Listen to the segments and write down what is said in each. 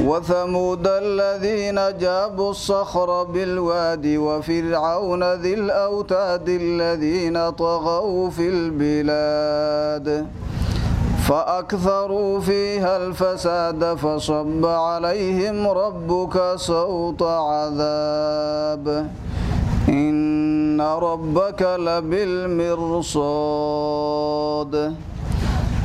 وثمود الذين جابوا الصخر بالواد وفرعون ذي الأوتاد الذين طغوا في البلاد فأكثروا فيها الفساد فصب عليهم ربك صوت عذاب إن ربك لبالمرصاد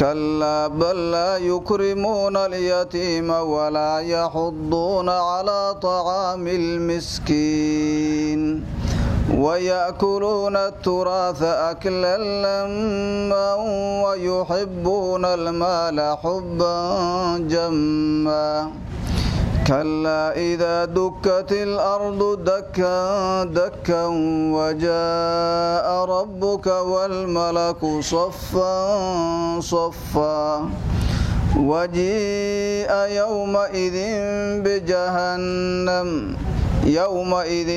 كلا بل لا يكرمون اليتيم ولا يحضون على طعام المسكين ويأكلون التراث أكلا لما ويحبون المال حبا جما كلا إذا دكت الأرض دكا دكا وجاء ربك والملك صفا صفا وجيء يومئذ بجهنم يومئذ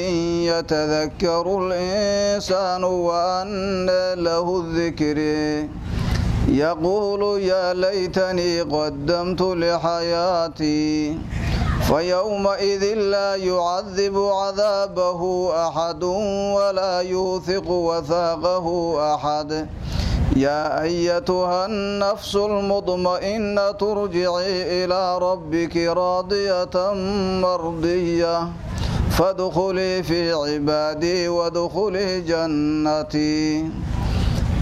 يتذكر الإنسان وأن له الذكر يقول يا ليتني قدمت لحياتي فيومئذ لا يعذب عذابه أحد ولا يوثق وثاقه أحد يا أيتها النفس المطمئنة ترجعي إلى ربك راضية مرضية فادخلي في عبادي وادخلي جنتي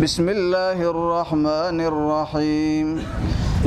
بسم الله الرحمن الرحيم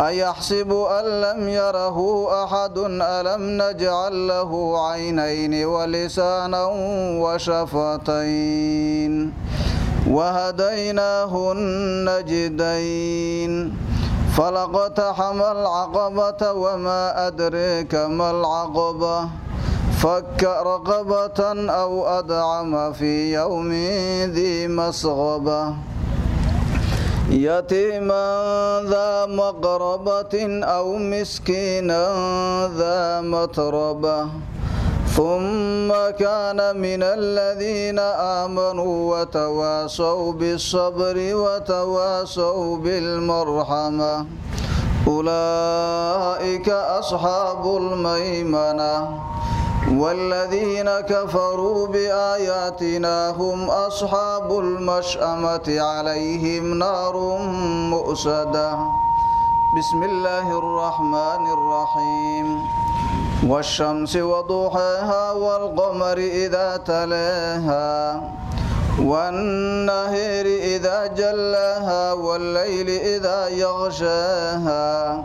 أيحسب أن لم يره أحد ألم نجعل له عينين ولسانا وشفتين وهديناه النجدين فلاقتحم العقبة وما أدريك ما العقبة فك رقبة أو أدعم في يوم ذي مسغبة يتيما ذا مقربة أو مسكينا ذا متربة ثم كان من الذين آمنوا وتواصوا بالصبر وتواصوا بالمرحمة أولئك أصحاب الميمنة والذين كفروا بآياتنا هم أصحاب المشأمة عليهم نار مؤسدة بسم الله الرحمن الرحيم والشمس وضحاها والقمر إذا تلاها والنهر إذا جلاها والليل إذا يغشاها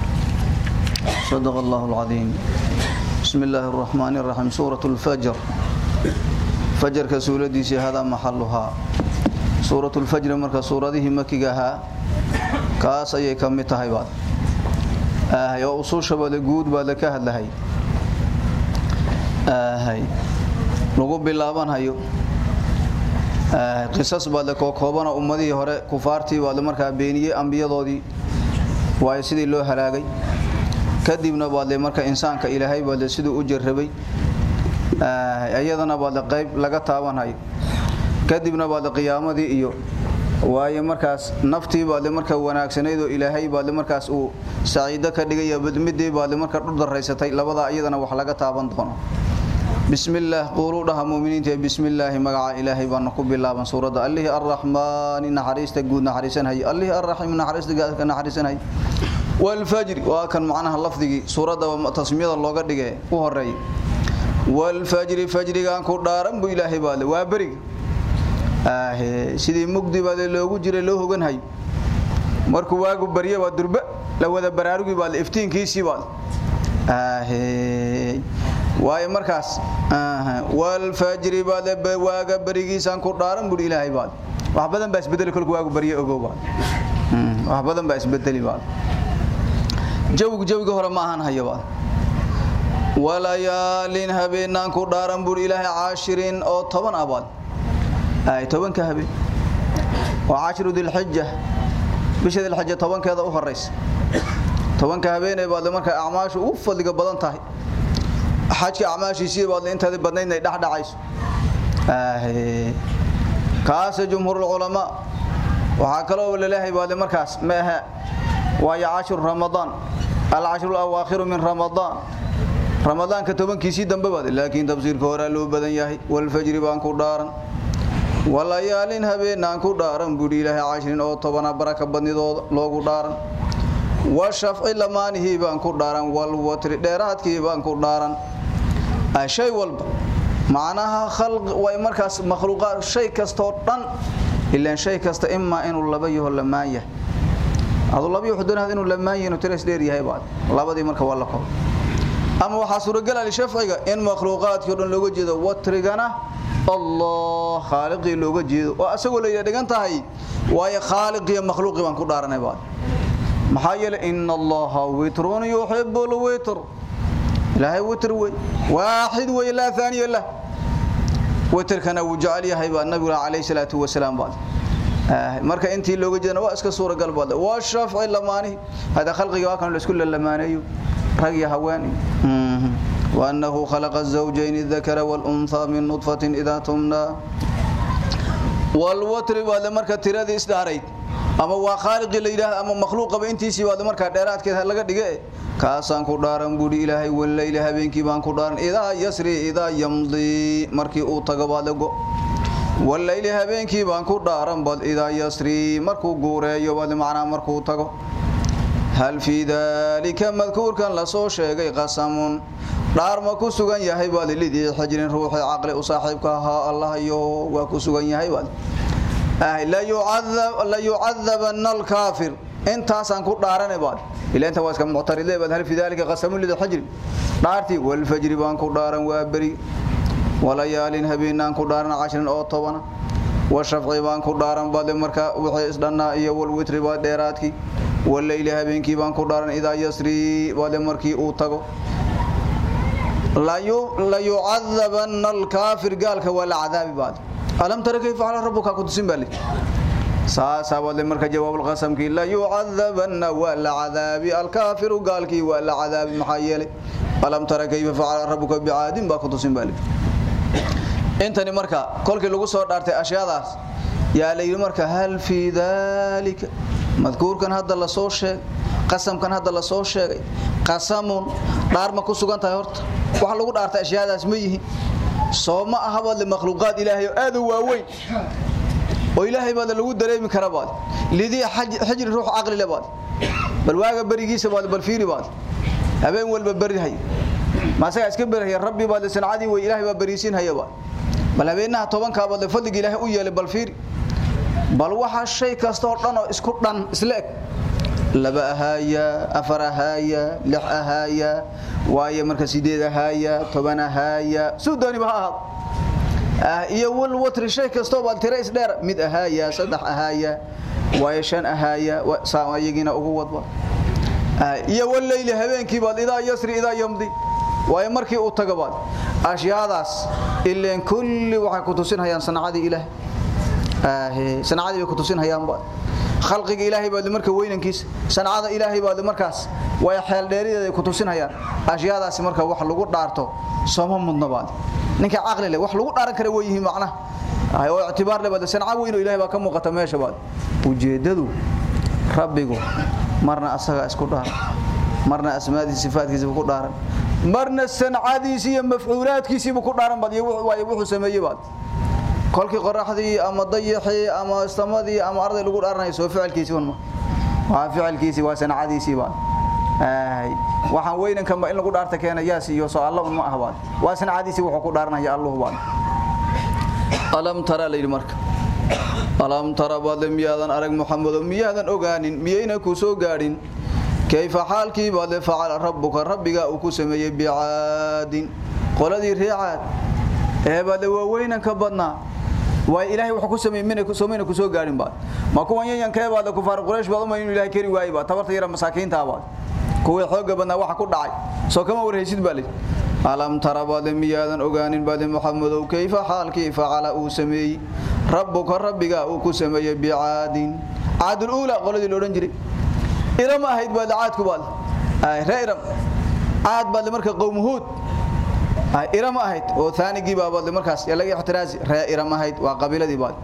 صدق الله العظيم بسم الله الرحمن الرحيم سورة الفجر فجر كسولديسي هذا محلها سورة الفجر مركا سورته مكيها كاس أي كم تهيبات آه يا أصول شباب الجود بالك هذا هاي آه هاي lagu bilaabanhayo qisas baa la kookoobanoo ummadihii hore kufaartii waa la markaa beeniyey ambiyadoodii waayo sidii loo halaagay kadibna baadle marka insaanka ilaahay baadle siduu u jarrabay ayadana baadle qayb laga taabanhayo kadibna baadle qiyaamadii iyo waaye markaas naftii baadle marka wanaagsanayd oo ilaahay baadle markaas uu saciido ka dhigaya badmidii baadle marka dhul daraysatay labada iyadana wax laga taaban doono. Bismillaah quuluu dhaha bismillaahi magaca ilaahay baana ku bilaaban suuradda. Allihii arraxmaani naxariista guud naxariisanhay allihii arraxiim naxariista gaadka naxariisanhay والفجر وكان معناها لفظي سوره تسميه لوغا دغه u horeey والفجر فجر kan ku dhaaran bu ilaahay baad waa bariga ah sidii mugdi baad loogu jiray loo hogan hay markuu waagu bariyo waa durba la wada baraarugi baad iftiinkiisii baad ah waay markaas ah والفجر baad waaga barigiisan ku dhaaran bu ilaahay baad wax badan baa isbedel kulku waagu bariyo ogow baad wax badan baa isbedeli baad jawg jawga hore ma ahan hayaba walayaalin habeenaan ku dhaaran bur ilaahay caashirin oo toban abaad ay tobanka habeen waa caashiru dilxija bisha dilxija tobankeeda u horeysa tobanka habeenee baad marka acmaashu ugu fadliga badan tahay. Xajka acmaashiisii baad intaada badnayd ay dhexdhacayso kaasa jumhuurul culamaa. Waxaa kaloo la leeyahay baad markaas ma aha waayo cashiru ramadaan alcashru alawaakiru min ramadaan ramadaanka tobankiisii dambe baad laakiin tafsiirka horaa loo badan yahay walfajri baan ku dhaaran walayaalin habeenaan ku dhaaran buhi ilaahay cashirin oo tobana baraka badnidooda loogu dhaaran washafci lamaanihii baan ku dhaaran walwatri dheeraadkii baan ku dhaaran shay walba macnaha way markaas makhluuqaad shay kastoo dhan ilaan shay kasta imaa inuu laba yaho lamaan yahay adu laba yaho doonaad inuu lamaan yahay dheer yahay baad. Labadii marka waa la kor ama waxaa suuragal ah shafciga in makhluuqaadkii dhan looga jeedo watrigana allah khaaliqii looga jeedo. Oo asagoo la dhigan tahay waayo khaaliqii makhluuqii baan ku dhaaranay baad. Maxaa yeelay inna allaha witrun yuhibbul witr. Ilaahay witr way waaxid way laa thaniya lah witrkana jecel yahay baa nabiga calayhi salaatu wasalaam baad marka intii looga jeedana waa iska suuragal baad waashaf ay lamaani hada khalqiga waa kan la isku lamaaneeyo rag iyo haween وأنه خلق الزوجين الذكر والأنثى من نطفة إذا تمنى والوتر بعد مركة ترادي إسداريت أما وخالق لإله أما مخلوق بإنتيسي بعد مركة ديرات كذا لقد دقاء كاسان كدارن بودي إلهي ولا إله بينكي بان كدارن إذا يسري إذا يمضي مركي أوتاق بعد walayl habeenkii baan ku dhaaran bal idaa yasri markuu guureeyo wada macna markuu tago. Hal fi dalika madkuurkan la soo sheegay qasamun. Dhaar ku sugan yahay bal lidii xajrin ruuxi aqli u saaxiibka ahaa allah iyo waa ku sugan yahay bal. La yu'adhab la yu'adhabanna al-kafir intaasan ku dhaaranay baad ila inta waa iska muctaridee baad hal fi dalika qasamun lidii xajri dhaarti wal fajri baan ku dhaaran waa bari walayaalin habeenan ku dhaaran 10 oo tobana wa shafci baan ku dhaaran baad marka wixii isdhanaa iyo wal witri baad dheeraadkii والليل habeenkii baan ku dhaaran idaa yasri wada markii uu tago la yu la yu'adhabanna al-kafir galka wala adaabi baad alam tara kayfa ala rabbuka kutusin bali saasa wada marka jawaab al-qasam ki la yu'adhabanna wala adaabi al-kafir galki wala adaabi maxayele alam tara kayfa fa'ala rabbuka bi'adin ba kutusin bali intani marka kolkii lagu soo dhaartay ashyaadaas yaa leeyahay marka hal fi dhalika madkuurkan hadda la soo sheeg qasamkan hadda la soo sheegay qasamun dhaar ma ku sugan tahay horta. Waxa lagu dhaartay ashyaadaas ma yihiin soo ma baad makhluuqaad ilaahay oo aad u waaweyn. Oo ilaahay baad lagu dareemi kara baad. Lidii xajri ruux aqli le baad. Bal waaga barigiisa baad bal fiiri baad. Habeen walba barihay ma asaga iska barihay rabbi baad sanacadii way ilaahay baa bariisin haya bal habeenaha tobanka baad fadliga ilaahay u yeelay bal fiiri. Bal waxa shay kasto dhan oo isku dhan isla eg. Laba ahaaya afar ahaaya lix ahaaya waaye marka sideed ahaaya toban ahaaya suudani ba ahaad. Iyo wal watri shay kasto baad tira is dheer mid ahaaya saddex ahaaya waaye shan ahaaya saayagina ugu wadba. Iyo wal layli habeenkii baad idaa yasri idaa yamdi waaye markii uu tago baad ashyaadaas ileen kulli waxay ku tusinayaan sanacadii ilaahay آه سنعادي بك تسين هيان بعد خلقك إلهي بعد مركا وينكيس سنعاد إلهي بعد مركاس ويا حيل ديري ku tusin hayaan ashyaadaasi marka wax lagu dhaarto sooma mudna baad ninka aqli leh wax lagu dhaaran kara way yihiin macna ay oo ictibaar leh bad sanca weyn oo ilaahay baa ka muuqata meesha baad ujeedadu rabbigu marna asaga isku dhaar marna asmaadiisa sifaadkiisa ku dhaaran marna sancadiisa iyo mafcuulaadkiisa ku dhaaran bad iyo wuxuu sameeyay baad. Kolkii qoraxdii ama dayaxii ama istamadii ama arday lagu dhaaranayo soo ficilkiisii uma waa ficilkiisii waa sanacadiisii baa ay waxaan weynanka ma in lagu dhaarta keena yaas iyo soo Allah uma ahbaad waa sanacadiisii wuxuu ku dhaaranaya Allah baa alam tara leeyr marka. Alam tara badam yaadan arag muhammad miyaadan ogaanin miyayna ku soo gaadhin kayfa xaalkii baad facal rabbuka rabbiga uu ku sameeyay bi'aadin qoladii riicad ee baad waaweynanka badnaa way ilaahay wuxuu ku sameeyay min ku sameeyay ku soo gaarin baad ma kuwan yan ka baad ku faar quraysh baad ma inuu ilaahay kari waayay baad tabarta yara masaakiinta baad kuwa xooga waxa ku dhacay soo kama warhaysid baad alam tara baad miyaadan ogaanin baad muhammad kayfa xaalkii facala uu sameeyay rabbuka rabbiga uu ku sameeyay bi'aadin aadul ula qoladii loo jiray iram ahayd baad aadku baad ay reeram aad baad marka qowm huud. Iram ahayd oo thaanigii baabad markaas. Laga ixtiraazi ree iram ahayd waa qabiiladii baad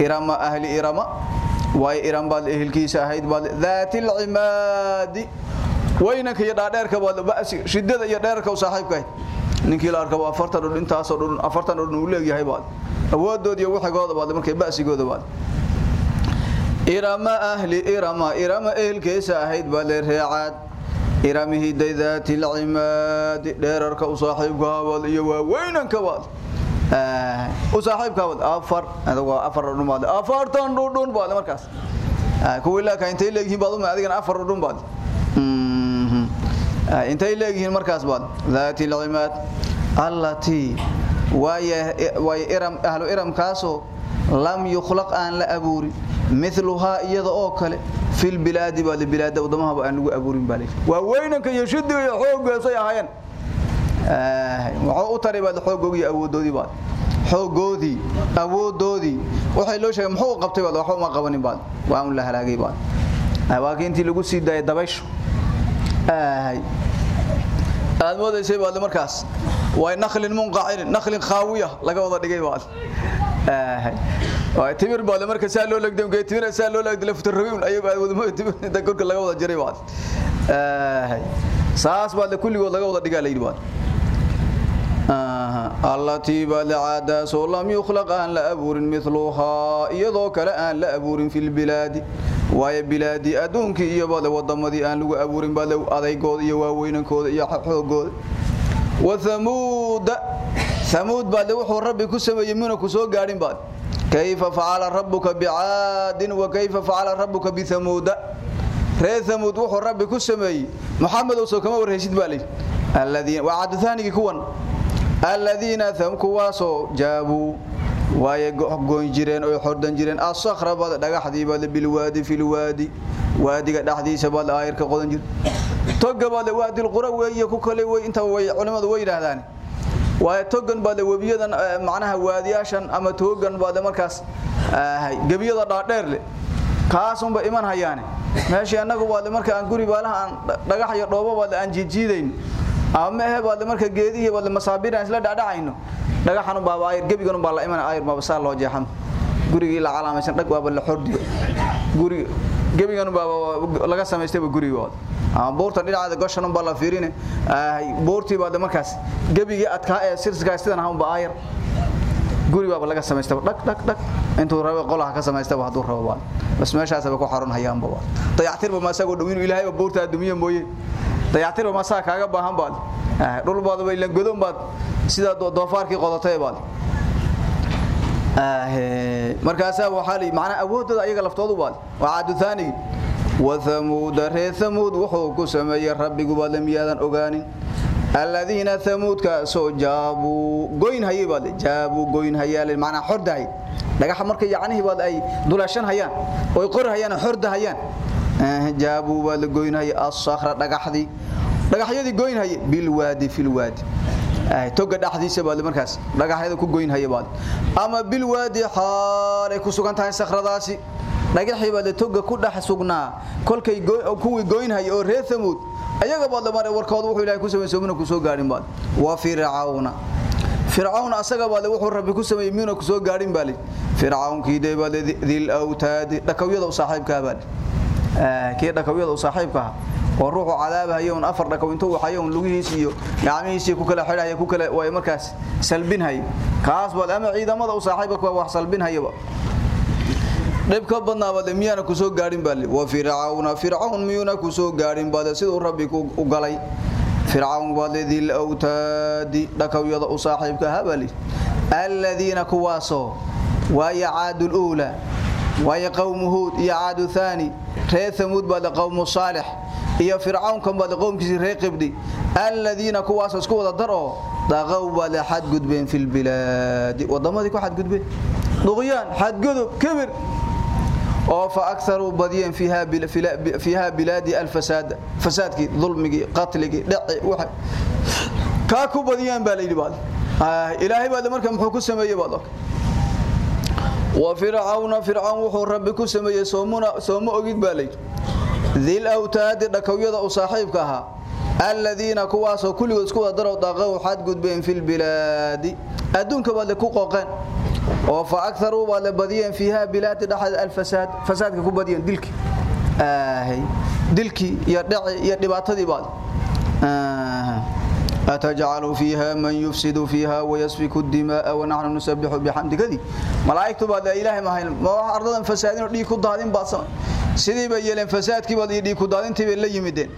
irama ahli irama way iram baad ehelkiisa ahayd baad dhaatil imaadi waynanka iyo dhaadheerka baad shidada iyo dheerka u saaxiibka ahayd. Ninkii la arkaba afartan dhul intaas oo dhul afartan dhul uu leeyahay baad awoodood iyo waxigooda baad markay baasigooda baad irama ahli irama irama ehelkiisa ahayd baad reecaad iramihi daydaati al-imaad dheerarka u saaxiibka wad iyo waaweynanka wad u saaxiibka wad afar adiga afar dhumaad afartan dhudhun baad markaas. Kuwa ilaa ka intay leeyihiin baad uma adigana afar dhudhun baad intay leeyihiin markaas baad daati al-imaad allati waya way iram ahlu iram kaaso lam yukhlaq an la aburi مثلها iyada oo kale fil bilad bal bilad wadamaha aan lagu abuurin balay waa weynanka iyo shidiga iyo xoogaasay ahaayeen ee waxa uu taray baad xoogoogi awoodoodi baad xoogoodi awoodoodi waxay loo sheegay muxuu qabtay baad waxa ma qabanin baad waa un la halaagay baad waaqiintii lagu sii daayay dabaysho ay aad moodaysay baad markaas way nakhlin munqa'ir nakhlin khawiya laga wada dhigay baad timir baad marka saa loo lagdam geey timir saa loo lagdam lafta rabiul ayaga aad wada timir. Dadka laga wada jiray baad saas baad kulligood laga wada dhigaa baad allati baad aada soo lam yukhlaq an la aburin mithluha iyadoo kale aan la aburin fil biladi waaya bilaadi adduunkii iyo baad wadamadii aan lagu abuurin baad adaygood iyo waaweynankooda iyo xoogooda wa thamud baad wuxuu rabbi ku sameeyay mina ku soo gaarin baad. Kayfa fa'ala rabbuka bi'aadin wa kayfa fa'ala rabbuka bi thamud ree thamud wuxuu rabbi ku sameeyay muhammad oo soo kama warhaysid baa alladina wa'ad thanigi kuwan. Alladina tham kuwaasoo jaabu waaye goon jireen oo xordan jireen. Asakhra bad dhagaxdii bad bil waadi fil waadi. Waadiga dhaxdiisa bad aayirka qodan jir. Toga bad waadi qura weeye ku kale way inta way culimadu way yiraahdaan waa togan bad wabiyadan macnaha waadiyaashan ama togan bad markaas gabiyada dhaadheer le kaasun ba iman hayaane. Meeshii anagu bad marka aan guri baalaha aan dhagax iyo dhoobo bad aan jijiidayn. Ama ee bad marka geedihi bad masaabir aan isla dhaadhacayno dhagaxan baa ayr gabigan baa la iman ayr ma saa loo jeexan. Gurigii la calaamaysan dhag waaba la xordi guri gebigan baa laga samaystay gurigood buurta dhinaceeda goshan baa la fiirine. Buurtii baa markaas gebigii adkaa ee sirsiga sidan ahaan baa ayar guri baa laga samaystay dhag dhag dhag intuu rabo qolaha ka samaystay haduu rabo baa. Bas meeshaas ba ku xaran hayaan baa dayactir ba maasagoo dhawin ilaahay buurta dumiye mooye. Dayactir ba maasaa kaaga baahan baad bay la godon baad sida doofaarkii qodatay baad markaasa waxaa li macna awoodooda ayaga laftoodu baad waa caadu thani wa thamud re thamud wuxuu ku sameeyay rabbigu baad lamiyaadan ogaanin. Alladina thamud ka soo jaabu goyn hayay baad jaabu goyn hayay macna xordaay dhagax markay yacnihi baad ay dulashan hayaan oo qor hayaan xorda hayaan. Jaabu baad goyn hayay as-sakhra dhagaxdi dhagaxyadii goyn hayay bil wadi fil wadi toga dhaxdiisa baad markaas dhagaxyada ku goyn hayay baad. Ama bil wadi xaalay ku sugan tahay sakhradaasi dhagaxii baad toga ku dhax sugnaa. Kolkay kuwii goyn hayay oo reer thamud ayaga baad maray warkooda wuxuu ilaahay ku sameeyay soomina ku soo gaarin baad. Wa fir'auna fir'auna asaga baad wuxuu rabbi ku sameeyay miina ku soo gaarin baad fir'aunkii deebad dil awtaad dhakawyada saaxiibka baad kii dhakawyada saaxiibka oo ruuxu cadaabahayo un afar dhakaw intuu waxayo un lugihiisa iyo gacmihiisa ku kala xidhaya ku kala way markaas salbinhay kaas baad ama ciidamada u saaxiibka wax salbinhayaba dhibka badnaabada miyana ku soo gaarin baali wa fir'auna fir'aun miyuna ku soo gaarin baad sidoo rabbi ku galay? Fir'aun baadidil awtaadi dhakawyada u saaxiibka habali alladina kuwaaso wa yaadul ula wa qawm hud ya aadu thani ree thamud baad qawm salih iyo fir'aun kan baad qawmkiisi ree qibdi alladina kuwaas isku wada daro daqaw baad xad gudbeen fil bilad wadamadii ku xad gudbeen duqyaan xad gudub kibir. Oo fa aktharu badiyan fiha fiha biladi alfasad fasadki dhulmigi qatligi dhaci waxa ka ku badiyaan baa leeydi baad. Ilaahay baad markaa muxuu ku sameeyay baad wa fir'auna fir'aun wuxuu rabbi ku sameeyay soomuna soomo ogid baa leeydi dhil awtaad dhakawyada u saaxiibka aha alladina kuwaasoo kulligood isku wada daro dhaqaw xad gudbeen fil biladi adduunka baad ku qooqeen. oo fa aktharu baad badiyeen fiha bilad dhaxad al fasad fasadka ku badiyeen dilki. aahay. dilki iyo dhaci iyo dhibaatadii baad أتجعل فيها من يفسد فيها ويسفك الدماء ونحن نسبح بحمدك دي ملائكته بعد إله ما هي ما أرضا فسادين دي ku daadin baadsan sidii bay yeeleen fasaadkii baad dhii ku daadintii bay la yimideen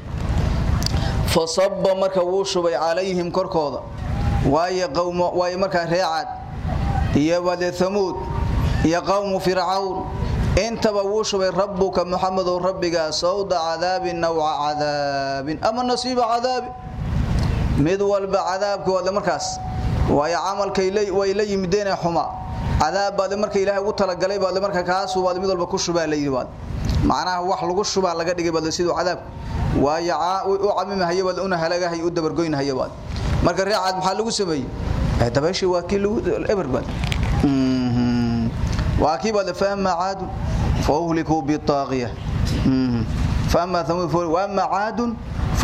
fasabba marka wuu shubay calayhim korkooda waaye qawm waaye marka reecad iyo wada thamud iyo qawm fir'aun intaba wuu shubay rabbuka muhammadu rabbiga sawda cadaabin nawca cadaabin ama nasiiba cadaabin mid walba cadaabkooda markaas waayo camalkay way la yimideen xuma cadaab baad marka ilaahay ugu talagalay baad marka kaas waad mid walba ku shubaa la yiraahdo macnaha wax lagu shubaa laga dhigay baad sidoo cadaab waayo u camimahay baad una halagahay u dabargoynahay baad marka reecad maxaa lagu sameeyay dabaysha waa kii lagu eberbad waa kii baad fahma caad fawhliku bi taaqiya فأما ثمود وأما عاد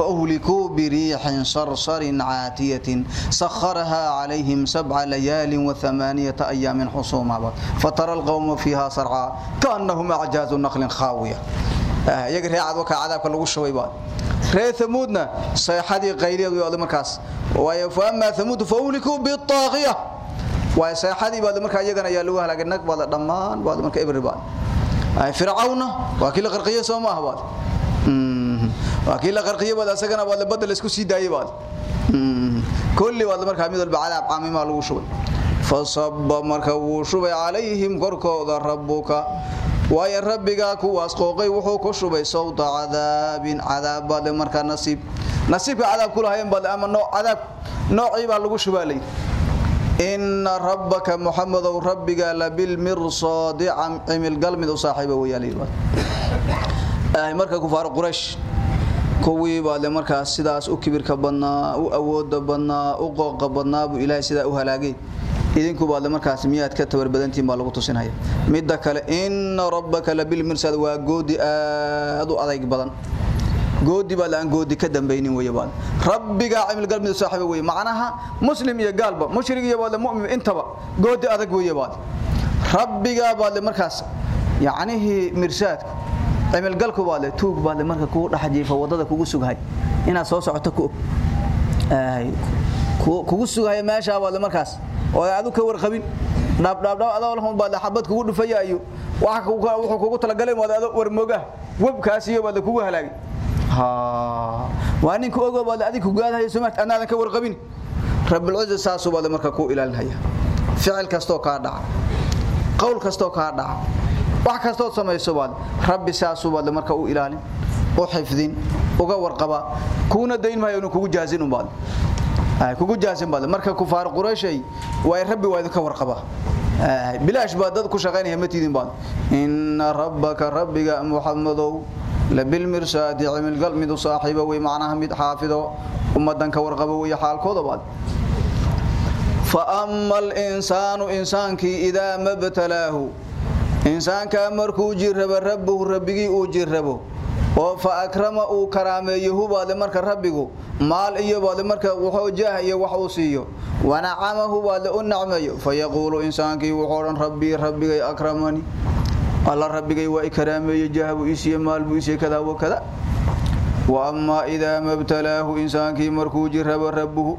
فأهلكوا بريح صرصر عاتية سخرها عليهم سبع ليال وثمانية أيام حصوما فترى القوم فيها سرعا كأنهم أعجاز نخل خاوية. iyaga ree cad wakaa cadaabka lagu shubay baa ree sayxadii qayliyeed way markaas waayo fa amaa amuudu fa uhlikuu bitaaqiya sayxadii baad markaa iyagana ayaa lagu halaagay nag baad dhammaan baad marka ibribaan fircawna waa kii la soo ma ah سوما بعد wakiil qarqiyo wada asagana wada badal isku sii daayay baad kulli wada marka mid walba calaab caamima lagu shubay fasabba marka wuu shubay calayhim korkooda rabbuka waaya rabbiga kuwaas qooqay wuxuu ku shubay sawta cadaabin cadaab baad marka nasiib nasiibka cadaab kulahayn baad ama nooc cadaab noocii baa lagu shubaalay إن ربك محمد ربك لبالمرصاد عمل قلب صاحبه ويالي آه مركا كفار قريش kuwii baad markaas sidaas u kibirka badnaa u awooda badnaa u qooqa badnaa buu ilaahay sidaa u halaagay. Idinku baad markaas miyaad ka tabar badantiin baa lagu tusinaya. Midda kale inna rabbaka labil mirsad waa goodi aad u adayg badan. Goodi baad aan goodi ka dambaynin weeye baad rabbiga cimil galmid saaxiibo weeye. Macnaha muslim iyo gaalba mushrik iyo baad mu'min intaba goodi adag weeye baad rabbiga baad markaas yacnihi mirsaadku cimil galku baad tuug baad marka ku dhaxjiifa waddada kugu sughay inaad soo socoto ku ay kugu sughay meesha baad markaas. Oo aad ka warqabin. Dhab adoo lahum baad xabad kugu dhufayayo waxa wuxuu kugu talagalay wadaado warmoga wabkaas iyo baad kugu halaagay. Ha waa ninku ogo baad adiga ku gaadahay sumaad anaadan ka warqabin. Rabbul izza saasu baad marka ku ilaalinaya ficil kasto ka dhaca. Qowl kasto ka dhaca wax kasto sameeyso baad rabbi saasu baad marka u ilaalin oo xifdin uga warqaba kuna dayn maayo inuu kugu jaazin baad ay kugu jaazin baad marka kufaar qurayshay way rabbi waa ka warqaba. Bilaash baad dad ku shaqeynaya matidin baad inna rabbaka rabbiga muhammadow labil mirsaadi cimil qalmid saaxiiba way macnaha mid xaafido ummadan warqaba way xaalkooda baad فأما الإنسان إنسانكي إذا ما ابتلاه إنسان كامركو جرب ربه ربه أجربه فأكرمه كراميه بعد مرك ربه مال إيه بعد مرك وحوجه إيه وحوسيه ونعمه بعد النعمه فيقول إنسانكي وحورا ربي ربي أكرمني الله ربي وإكرامه جهب إسي مال بإسي كذا وكذا وأما إذا ما ابتلاه إنسانكي مركو جرب ربه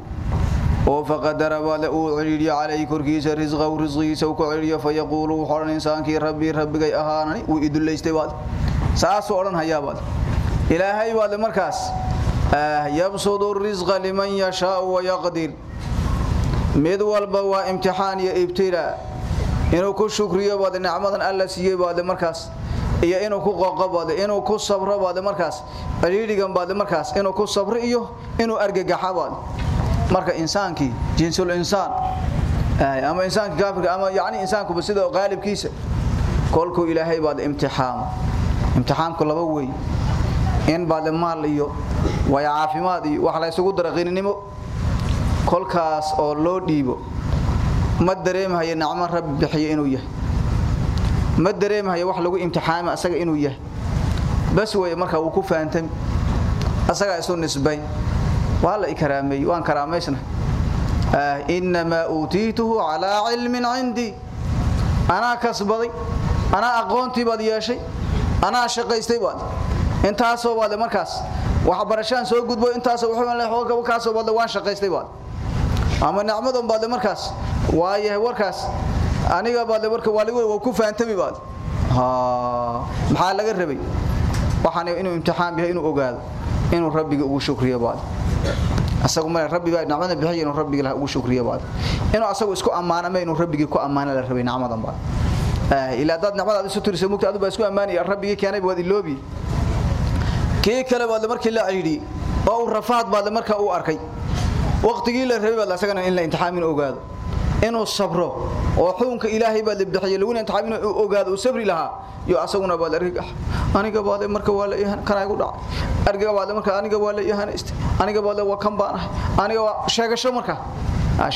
oo faqadara wala uu ciriiri calay korkiisa rizqiisa uu ku ciriyo fayaqulu xoran insaankii rabbi rabbigay ahaanani uu iduleystay baad saas oo dhan hayaa baad ilaahay baad markaas yabsudu rizqa liman yashaa wa yaqdir. Mid walba waa imtixaan iyo ibtila inuu ku shukriyo baad nicmadan alla siiyay baad markaas. Iyo inuu ku qoqo inuu ku sabro baad markaas. Ciriirigan baad markaas inuu ku sabro iyo inuu argagaxa baad marka insaankii jinsul insaan ama insaanka kaafirka ama yaani insaanku sida qaalibkiisa kolku ilaahay baad imtixaan imtixaanku laba way in baad maal iyo way caafimaad iyo wax la isugu daraqinimo kolkaas oo loo dhiibo ma dareemayo nacmo rabbi bixiyo inuu yahay ma dareemayo wax lagu imtixaamo asaga inuu yahay bas way marka uu ku faantan asaga isu nisbayn ولا إكرامي وان كراميسنا آه إنما أوتيته على علم عندي أنا كسبضي أنا أقونتي بدي يا شيء أنا شقيستي بعد أنت هسوا بعد مركز وحبرشان سو قد بو أنت هسوا وحنا له حوك وكاسوا بعد وان شقيستي بعد أما نعمدهم بعد مركز وايه وركز أنا بعد مركز والي وكوف أنت بعد ها محل لقى الربي وحنا إنه امتحان به إنه أقال إنه ربي ugu shukriyo baad asagu ma rabbi baa nacmada bixiyo inuu rabbiga la ugu shukriyo baad inuu asagu isku amaano ma inuu rabbiga ku amaano la rabay nacmadan baad ee ila dad nacmada isu tirisa mugta adu baa isku amaanay rabbiga keenay baad iloobi kee kale baad markii la ciidi oo rafaad baad marka uu arkay waqtigii la rabay baad asagana in la imtixaamin ogaado inuu sabro oo xukunka ilaahay baad bixiyo lagu imtixaamin ogaado uu sabri lahaa yo asaguna baad argagax aniga baad marka waa la yahan kana igu dhacay argaga baad marka aniga waa la yahan ist aniga baad waa kan baan aniga waa sheegasho marka.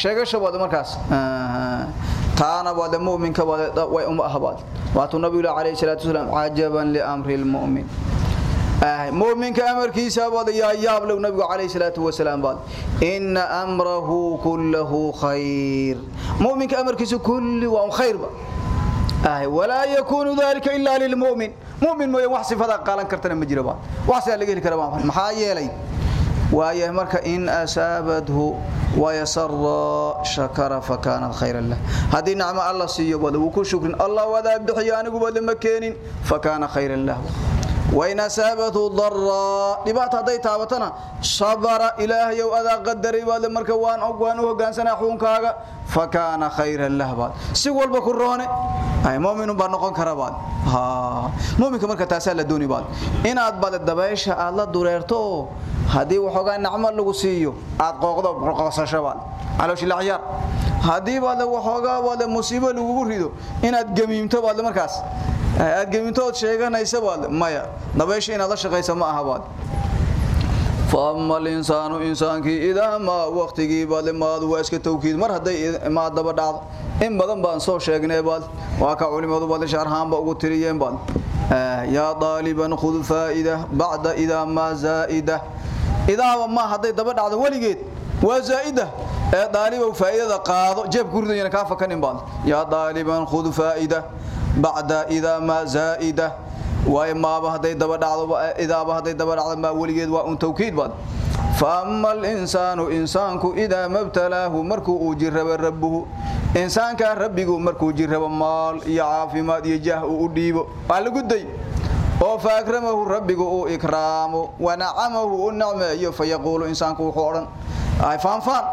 Sheegasho baad markaas. Taana baad muuminka baad way um ahbaad waatu nabiga kaleey salaatu wasalaam ajaban li amri al mu'min muuminka amarkiisa baad yaa yaab law nabiga kaleey salaatu wasalaam baad in amrahu kulluhu khair muuminka amarkiisa kulli waa khair ba آه ولا يكون ذلك إلا للمؤمن مؤمن ما يوحسي فذا قالن كرتنا مجربا وحسي اللي قال كلام محا يلي وايه marka in asabadhu ويسر شكر فكان خيرا له هذه نعمه الله سيو بده وكو شكر الله وذا بخي انغو بده مكينين فكان خيرا له وإن أسابته ضراء لبات هذي تابتنا صبر إلهي وأذا قدر بعد مركا وان أقوان وقان سنحون كاغا فكان خيرا له بعد سيقول بكرونه أي مؤمن بانقون كرباد ها مؤمن كمركا تاسال دوني بعد إن أد بعد الدبايش الله دوريرتو هذه وحوغا نعمل لغو سيو أد قوقضو قوصاشا بعد على وش العيار هذه بعد وحوغا بعد مصيبة لغو ريدو إن أد قميمتو بعد مركاس aad gemintood sheeganaysa baad maya dabeesha inaad la shaqeyso ma aha baad فاما الانسان انسانكي اذا ما وقتي baad maad waa iska tawkiid mar haday ma daba dhacdo in badan baan soo sheegnay baad waa ka culimadu baad sharxaan ba ugu tiriyeen baad ya daliban khudh faa'ida ba'da idha ma zaida idha ma haday daba dhacdo waligeed waa zaida ee daliba faa'idada qaado jeeb gurdayna ka fakanin baad ya daliban khudh faa'ida بعد إذا ما زائدة waayo maaba hadday daba dhacdo idaaba hadday daba dhacdo maa weligeed waa un tawkiid baad فأما الإنسان إنسانك إذا ما ابتلاه مركو أجرب ربه إنسانك ربك مركو أجرب مال يعافي ما يجاه أديبه قال قدي oo faakramahu rabbigu uu ikraamo wanacamahu unacmeeyo fayaquulu insaanku wuxuu odhan ay faanfaan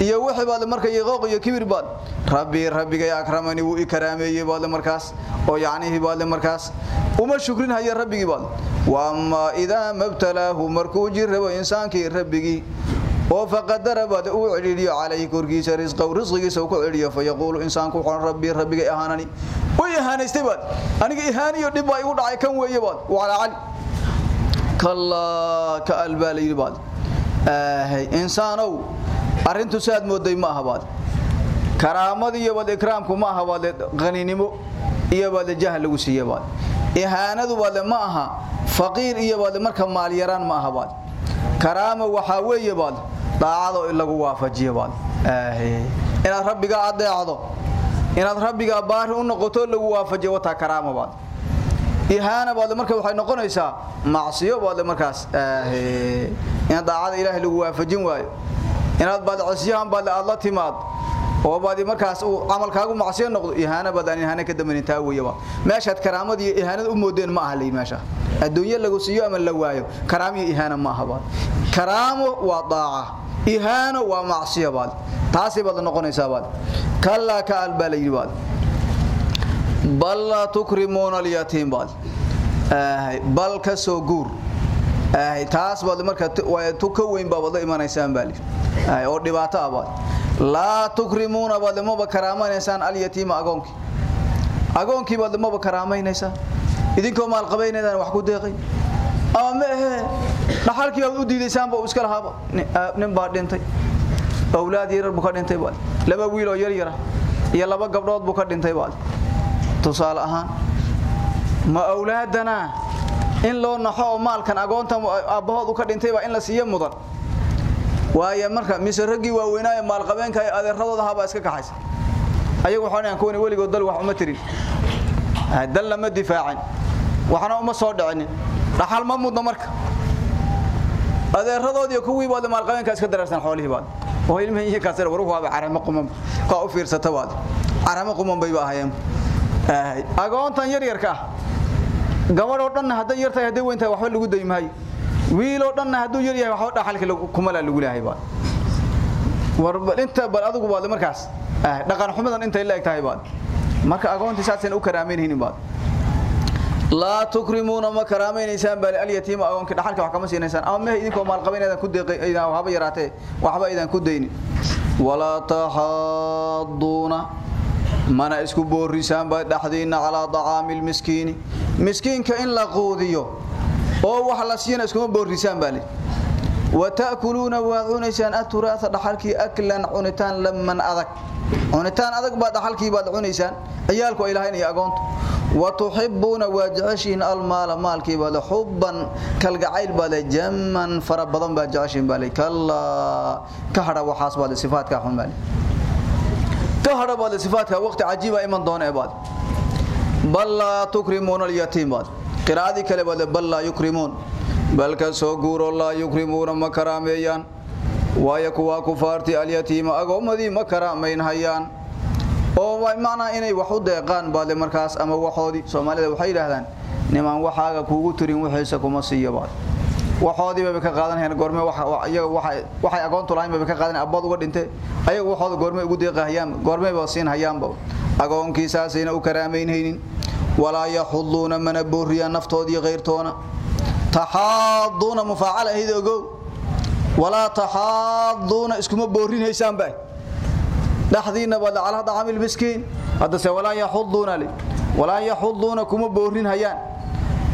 iyo wixii baad marka yaqooq iyo kibir baad. Rabbi rabbigay akramani wuu ikraameeyey baad markaas oo yacnihi baad markaas. Uma shukrin haya rabbigii baad. Waama idaa mabtalaahu markuu jirrabo insaankii rabbigii. Oo faqadara baad uu celiyo calayhi korkiisa risqow risqigiisa ku celiyo fayaquulu insaanku wuxuu rabbi rabbigay ahaanani. Way ahaanaystay baad. Aniga ihaaniyo dhib baa igu dhacay kan weeye baad. Wala cali. Kalla ka albaali baad. ah insaanow arintu saad mooday ma aha baad karaamadi iyo wad ikraamku ma aha baad qaninimo iyo baad jahl lagu siiyay baad. Ihaanadu baad ma aha faqiir iyo baad marka maal yaraan ma aha baad karaama waxa weeye baad daacado in lagu waafajiyo baad. Inaad rabbiga adeecdo inaad rabbiga baari u noqoto lagu waafajiyo wata karaama baad ihaana baad marka waxay noqonaysaa macsiyo baad markaas in daacada ilaahay lagu waafajin waayo. Inaad baad casiyahan baad aad la timaad oo baad markaas uu amalkaagu macsiyo noqdo ihaana baad aan ihaana ka damanintaa weeyaba meeshaad karaamada iyo ihaanada u moodeen ma aha leey meesha. Adduunyo lagu siiyo ama la waayo karaamo iyo ihaana ma aha baad karaamo waa daaca ihaano waa macsiyo baad taasi baad noqonaysaa baad kalla ka albalayni baad bal la tukrimuuna alyatiim baad bal ka soo guur. Taas baad marka tu ka weyn baad la imanaysaan baali oo dhibaato ah baad laa tukrimuuna baad maba karaamanaysaan alyatiima agoonki agoonkii. Baad maba karaamanaysaan idinkoo maal qabaynaydaan wax ku deeqay. Ama ma ahe dhaxalkii baad u diidaysaan ba iska lahaaba nin baa dhintay. Awlaad yarar buu ka dhintay baad laba wiil oo yar yara iyo laba gabdhood buu ka dhintay baad tusaale ahaan ma awlaadana in loo naxo oo maalkan agoonta aabbahood u ka dhintay baa in la siiyo mudan. Waayo marka mise raggii waaweynaaye maalqabeenka ay adeeradooda ahaabaa iska kaxaysa. Ayagu waxaan kuwani weligood dal wax uma tirin. Dal lama difaacin. Waxna uma soo dhicinin. Dhaxal ma mudna marka. Adeeradood iyo kuwii baad maalqabeenka iska dararsan xoolihii baad. Oo ilmihii ka sar waruhu waa caramo qumam. Ka u fiirsata baad caramo qumam bay baahayeen agoontan yar yarka gabadh oo dhan haday yartay haday weyntahay waxba lagu daymahay wiil oo dhan haduu yar yahay waxba dhaxalka kuma la lagu leeyahay baad war inta bal adigu baad markaas dhaqan xumadan intay la egtahay baad marka agoontii saasan u karaameynaynin baad لا تكرمون ما كرامينيسان بل اليتيم اون كدخلك wax kama siinaysan ama ma idinko maal qabineedan ku deeqay ida waxba yaraatee waxba idan ku deyni wala tahadduna mana isku boorisan ba dhaxdiina ala ta'amil miskiin miskiinka in la qoodiyo oo wax la siina isku boorisan bali وتاكلون وعونيسان التراث دخلكي اكلا cunitaan laman adag cunitaan adag ba dhaxalkii baad cunaysaan ciyaalku ilaahay iyo agoonto وتحبون واجعشين المال مالكي بل حبا كالغعيل بل جما فربضن باجعشين بل كلا كهر وحاس بل صفات كحن بل كهر بل صفات وقت عجيبه ايمن دون عباد بل لا تكرمون اليتيم بل قراءه كله بل بل لا يكرمون بل كسوغور الله يكرمون مكراميان ويكوا كفارتي اليتيم اغومدي مكرامين هيان oo way macna inay wax u deeqaan baad markaas ama waxoodi Soomaalida waxay yiraahdaan niman waxaaga kuugu tirin waxaysa kuma siiyo baad waxoodi bay ka qaadanayaan goorme waxay agoontu lahayn bay ka qaadan abad uga dhintay. Ayaga waxooda goorme ugu deeqayaan goorme ba siin hayaan ba agoonkiisaasina u karaameynaynin. Wala yahulluna man buriya naftoodi qeyrtoona tahaaduna mufaacala hidogo wala tahaaduna iskuma boorinaysan baa dhaxdiina wada ala dacamil miskiin. Hada se walaa yaxuduna li. Walaa yaxuduna kuma boorin hayaan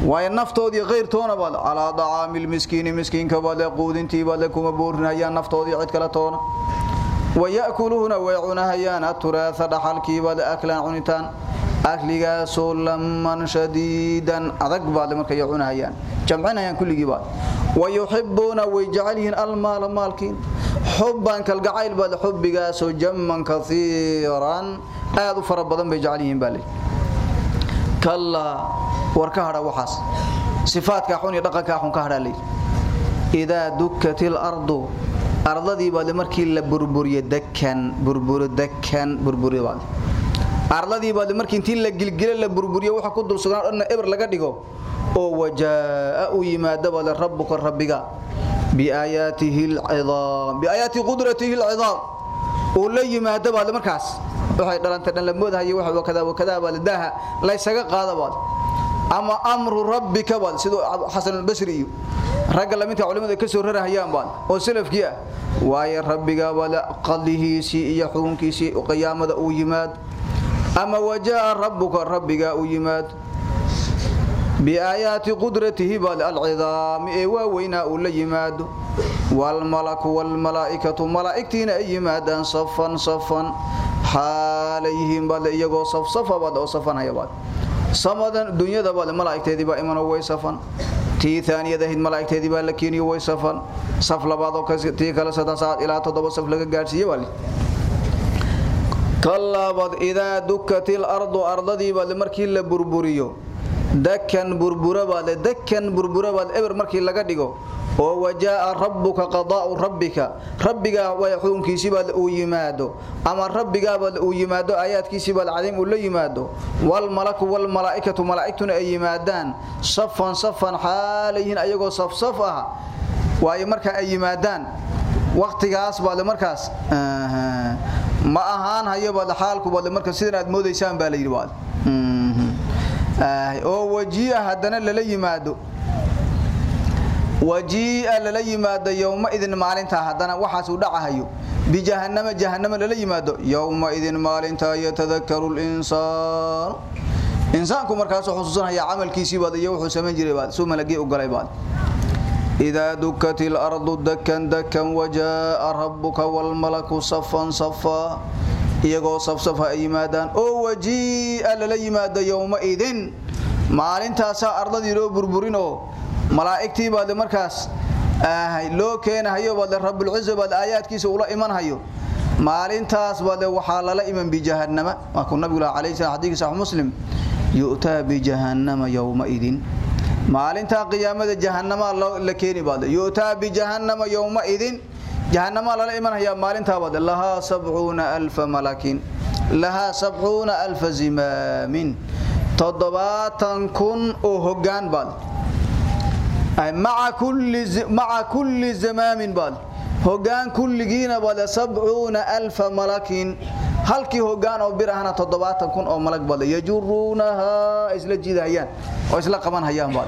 way naftoodii qeyrtoona wada ala dacamil miskiin miskiinka wada quudintii wada kuma boorin hayaan naftoodii cid kala toona ويأكلون ويعنهيان التراث دحلكي ودا أكلا عنتان أكلغا سلما شديدا أدق بعد ما يعنهيان جمعنهيان كل جبال ويحبون ويجعلهن المال مالكين حبا كالقعيل بعد حبغا جما كثيرا هذا فربضا بيجعلهن بالي كلا war ka hadha waxaas sifaadka xun iyo dhaqanka xun ka hadha leey idaa dukkatil ardu ardadii baad markii la burburiyo dakan burburo dakan burburiyo baad ardadii baad markii intii la gilgile la burburiyo waxa ku dul sugan dhanna eber laga dhigo oo wajaa u yimaada baad rabbuka rabbiga biaayaatihi al'idham biaayaati qudratihi al'idham oo la yimaada baad markaas waxay dhalanta dhan la moodahay waxa wakada wakada baad daha la isaga qaada baad ama amru rabbika baad sidoo xasan al-basri ragga laminta culimada ka soo rarahayaan baad oo salafkii ah. Waaye rabbiga baad qadihiisi iyo xukunkiisi qiyaamada uu yimaad. Ama wajaa rabbuka rabbiga uu yimaad. Biaayaati qudratihi baad al-cidaam ee uu la yimaado والملك والملائكة ملائكتين أي مادان صفا صفا حاليهم بعد يجو صف صفا بعد أو صفا هيا بعد صمدا الدنيا ده بعد ملائكة دي بقى إيمان وي صفا تي ثانية ده ملائكة دي بقى لكيني وي صفا صف لبعض وكذا تي كلا ستا ساعات إلى تضرب صف لك جالسية والي كلا بعد إذا دكت الأرض أرض دي بعد مركي لبربريو دكن بربرة بعد دكن بربرة بعد إبر مركي لقى ديجو oo wajaa rabbuka qadaa'u rabbika rabbiga way xukunkiisi baa uu yimaado ama rabbiga baa uu yimaado aayaadkiisi baa cadiim uu la yimaado wal malaku wal malaa'ikatu malaa'ikatuna ay yimaadaan safan safan xaalayin ayagoo saf saf ah way marka ay yimaadaan waqtigaas baa markaas ma ahaan hayo baa xaalku baa marka sidaan aad moodaysaan baa la yiri baa oo wajiya hadana lala yimaado wajii'a lala yimaado yowma idin maalinta haddana waxaas uu dhacahayo bijahannama jahannama lala yimaado yowma idin maalinta yatadakkaru linsaanu insaanku markaasuu xusuusanaya camalkiisii baad iyo wuxuu samayn jiray baad suu malagii u galay baad إذا دكت الأرض دكا دكا وجاء ربك والملك صفا صفا iyagoo safsafa ay yimaadaan oo wajii'a lala yimaado yowmaidin maalintaasaa ardadii loo burburinoo malaa'igtii baad markaas loo keenahayo baad rabbulciza baad aayaadkiisa ula imanhayo maalintaas baad waxaa lala iman bijahannama waa ku nabigu alayhi salaam xadiiska sahih muslim. Yu'taa bijahannama yawmaidin maalinta qiyaamada jahannama la keeni baad yu'taa bijahannama yawmaidin jahannama lala imanhaya maalinta baad laha 70000 malakin. Laha 70000 zimamin toddobaatan kun oo hoggaan baad مع كل ز... مع كل زمام بال هوغان كلغينا بال 70000 ملك halkii hoggaan oo birahana 700 kun oo malag bal yajurunaha isla jidayaan oo isla qaban hayaan bal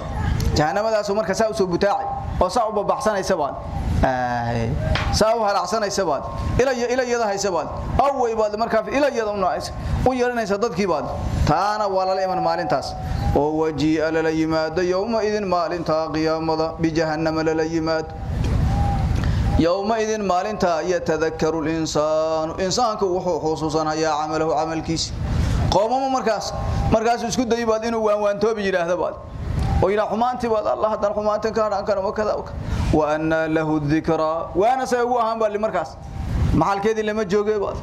jahannamadaas marka saa soo butaaci oo saa u babaxsanaysa bal ay saa u halacsanaysa bal ila ila yada haysa bal away bal marka ila yada u yeeranaysa dadkii bal taana waa la iman maalintaas. Oo waji'a lala yimaado yawma idin maalinta qiyaamada bijahannama lala yimaado yawma idin maalinta yatadakkaru al-insaanu insaanku wuxuu xusuusanayaa camalahu camalkiisa qoomama markaas markaas isku day baad inuu waan waan toobi yiraahdo baad oo ila xumaantii baad allah hadan xumaantan ka hadan kana wakada wa anna lahu dhikra. Waana say ugu ahaan baad markaas. Maxalkeedii lama joogay baad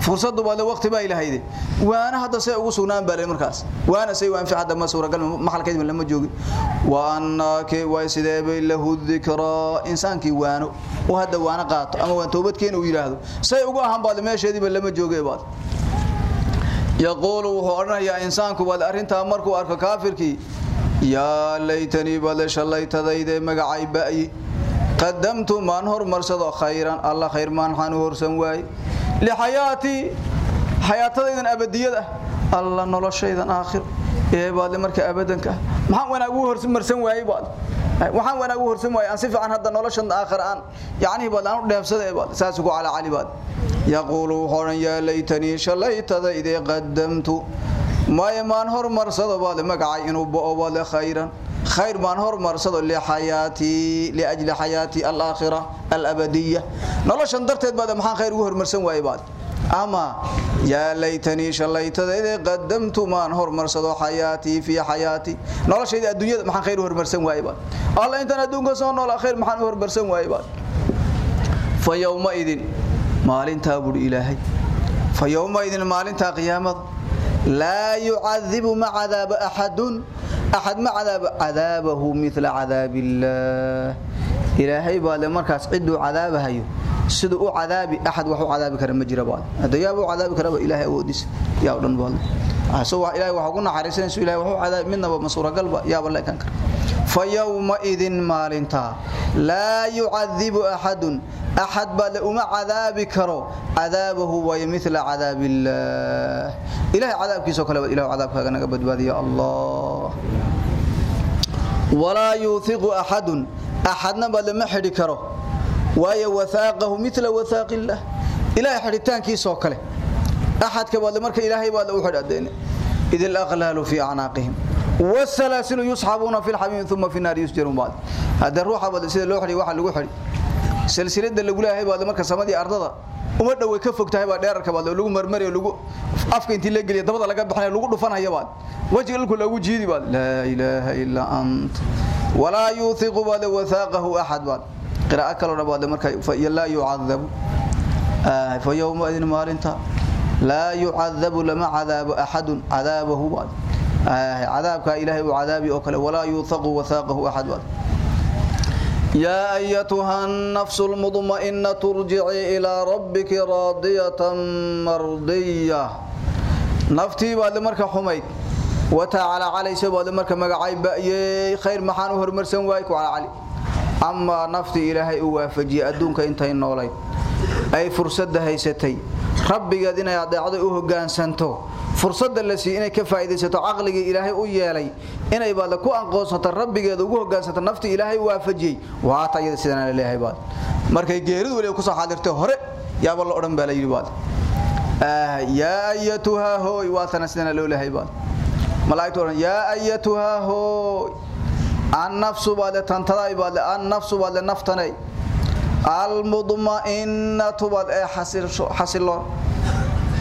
fursadu baad waqti baa ilaahayde waana hadda say ugu sugnaan baa markaas. Waana say waan fi hadda ma suuragal maxalkeedii lama joogi wa annaka wa sidee bay lahu dhikra? Insaankii waano. Oo hadda waana qaato ama waan toobadkeen uu yiraahdo. Say ugu ahaan baad meesheedii baa lama joogay baad yaqulu wuxuu oranayaa insaanku baad arinta markuu arko kaafirkii yaa laytani bal shalaytadayde magacay baayi qadamtu man hormarsado khayran alla khayr man xan horsan waay لحياتي حياتيدن ابديده الله نولشيدن اخر ee baad marka abadanka maxaan wanaagu horsan marsan waayay baad waxaan wanaagu horsan waayay aan si fiican hadda noloshan aakhir aan yaani baad aan u dheefsaday baad saas ugu cala cali baad yaqulu horan ya laytani shalaytada idee qadamtu ma yamaan hormarsado baad magacay inuu boo baad khayran خير ما نهر مرصد لحياتي لاجل حياتي الاخره الابديه نولشن درتد بعد ما خير وهر مرسن واي بعد اما يا ليتني شليتد قدمت ما نهر مرصد حياتي في حياتي نولشيد الدنيا ما خير وهر مرسن واي بعد الله انت ادونك سو نول خير ما وهر مرسن واي بعد فيومئذ مالين تابر الهي فيومئذ مالين قيامه لا يعذب مع عذاب احد axad ma cadaaba cadaabahu mila cadaabillaah ilaahay baa le markaas ciduu cadaabahayo siduu u cadaabi axad wax u cadaabi kara ma jira baad hadda yaaba u cadaabi karaba ilaahay awoodiisa yaa o dhan baad ma fa yowmaidin maalintaa laa yucadibu axadun axad baa le uma cadaabi karo cadaabahu waayo mila cadaabillaah ilahay cadaabkiisao kale ilah cadaabkaaga naga badbaadiya allah. Walaa yuuiqu axadun axadna baa lama xidhi karo waayo waaaqahu mila waaaqillaah ilahay xidhitaankiisoo kale axadka baadle marka ilaahay baadle u xidhadeene id ilaqlaalu fii acnaaqihim wsalaasilu yusxabuuna fi lxamiim uma fi naari yusjaruun baad hadde ruuxa baadle sida loo xidhi waxa lagu xidhi silsilada lagu leeyahay baadle marka samadii ardada uma dhowey ka fog tahay baa dheerarka baad lagu marmarayo lagu afka intii la geliya dabada laga bixinayo lagu dhufanaya baad wajiga lagu jiidi baad laa ilaaha illaa ant walaa yuuhiqu baad wasaaqahu axad baad qiraa'o kaloo dhan baad marka laa yucadabu fa yowmaidin maalinta laa yucadabu lama cadaabo axadun cadaabahu baad cadaabkaa ilaahay uu cadaabi oo kale walaa yuuhaqu wasaaqahu axad baad يا أيتها النفس المضمئنة ارجعي إلى ربك راضية مرضية نفتي بعد مركة حميد وتعالى علي سبب مركة مقعي بأي خير محان وهرمرسن وايك وعلى علي أما نفتي إلهي أوافجي أدونك انتهي النولي أي فرصة هيستي ربي قدنا يعضي أهقان سنتو fursada la sii inay ka faa'iideysato aqliga ilaahay u yeelay inay baad ku anqoonsato rabbigeeda ugu hogaansato nafti ilaahay waafajiyay waa tayada sidana leeyahay baad markay geeridu wali ku soo xaadirtay hore yaaba la oran baa la yiri baad ah ya ayatuha hoy waa tan sidana loo leeyahay baad malaa'iktu oran ya ayatuha hoy an nafsu baad tantaday baad an nafsu baad naftanay al mudma'innatu baad hasil hasilo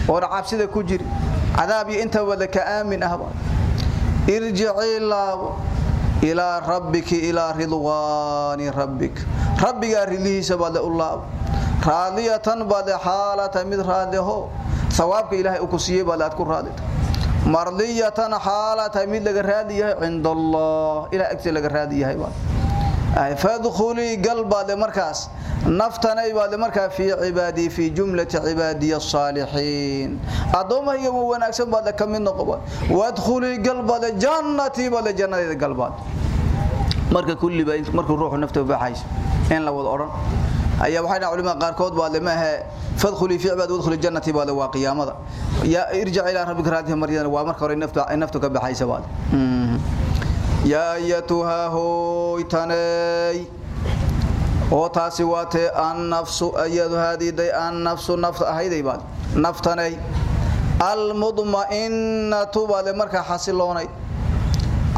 oo cabsida ku jiri عذاب انت ولك آمن أهبا ارجعي الله إلى ربك إلى رضوان ربك ربك رليه سبال الله راضية بعد حالة من راضيه ثوابك إلهي أكسيه بلا تكون راضية مرضية حالة من لك راضية عند الله إلى أكثر لك راضية فادخلي قلب لمركز نفتني بعد مركا في عبادي في جملة عبادي الصالحين أدوما هي وناكسن بعد كم من نقبة وادخلي قلب جنتي بعد جنة قلب مركا كل بيت مركا روح نفته بحيش إن لو الأورن أي وحنا علماء قاركود بعد ما هي فادخلي في عباد وادخلي الجنة بعد وقيامة يا ارجع إلى ربك راضيا مريضا ومركا نفته نفته بحيش بعد يا أيتها هوي تني oo taasi waatee an nafsu ayadu haadiiday an nafsu nafs ahayday baad naftanay almudma'innatu baad markaa xasiloonay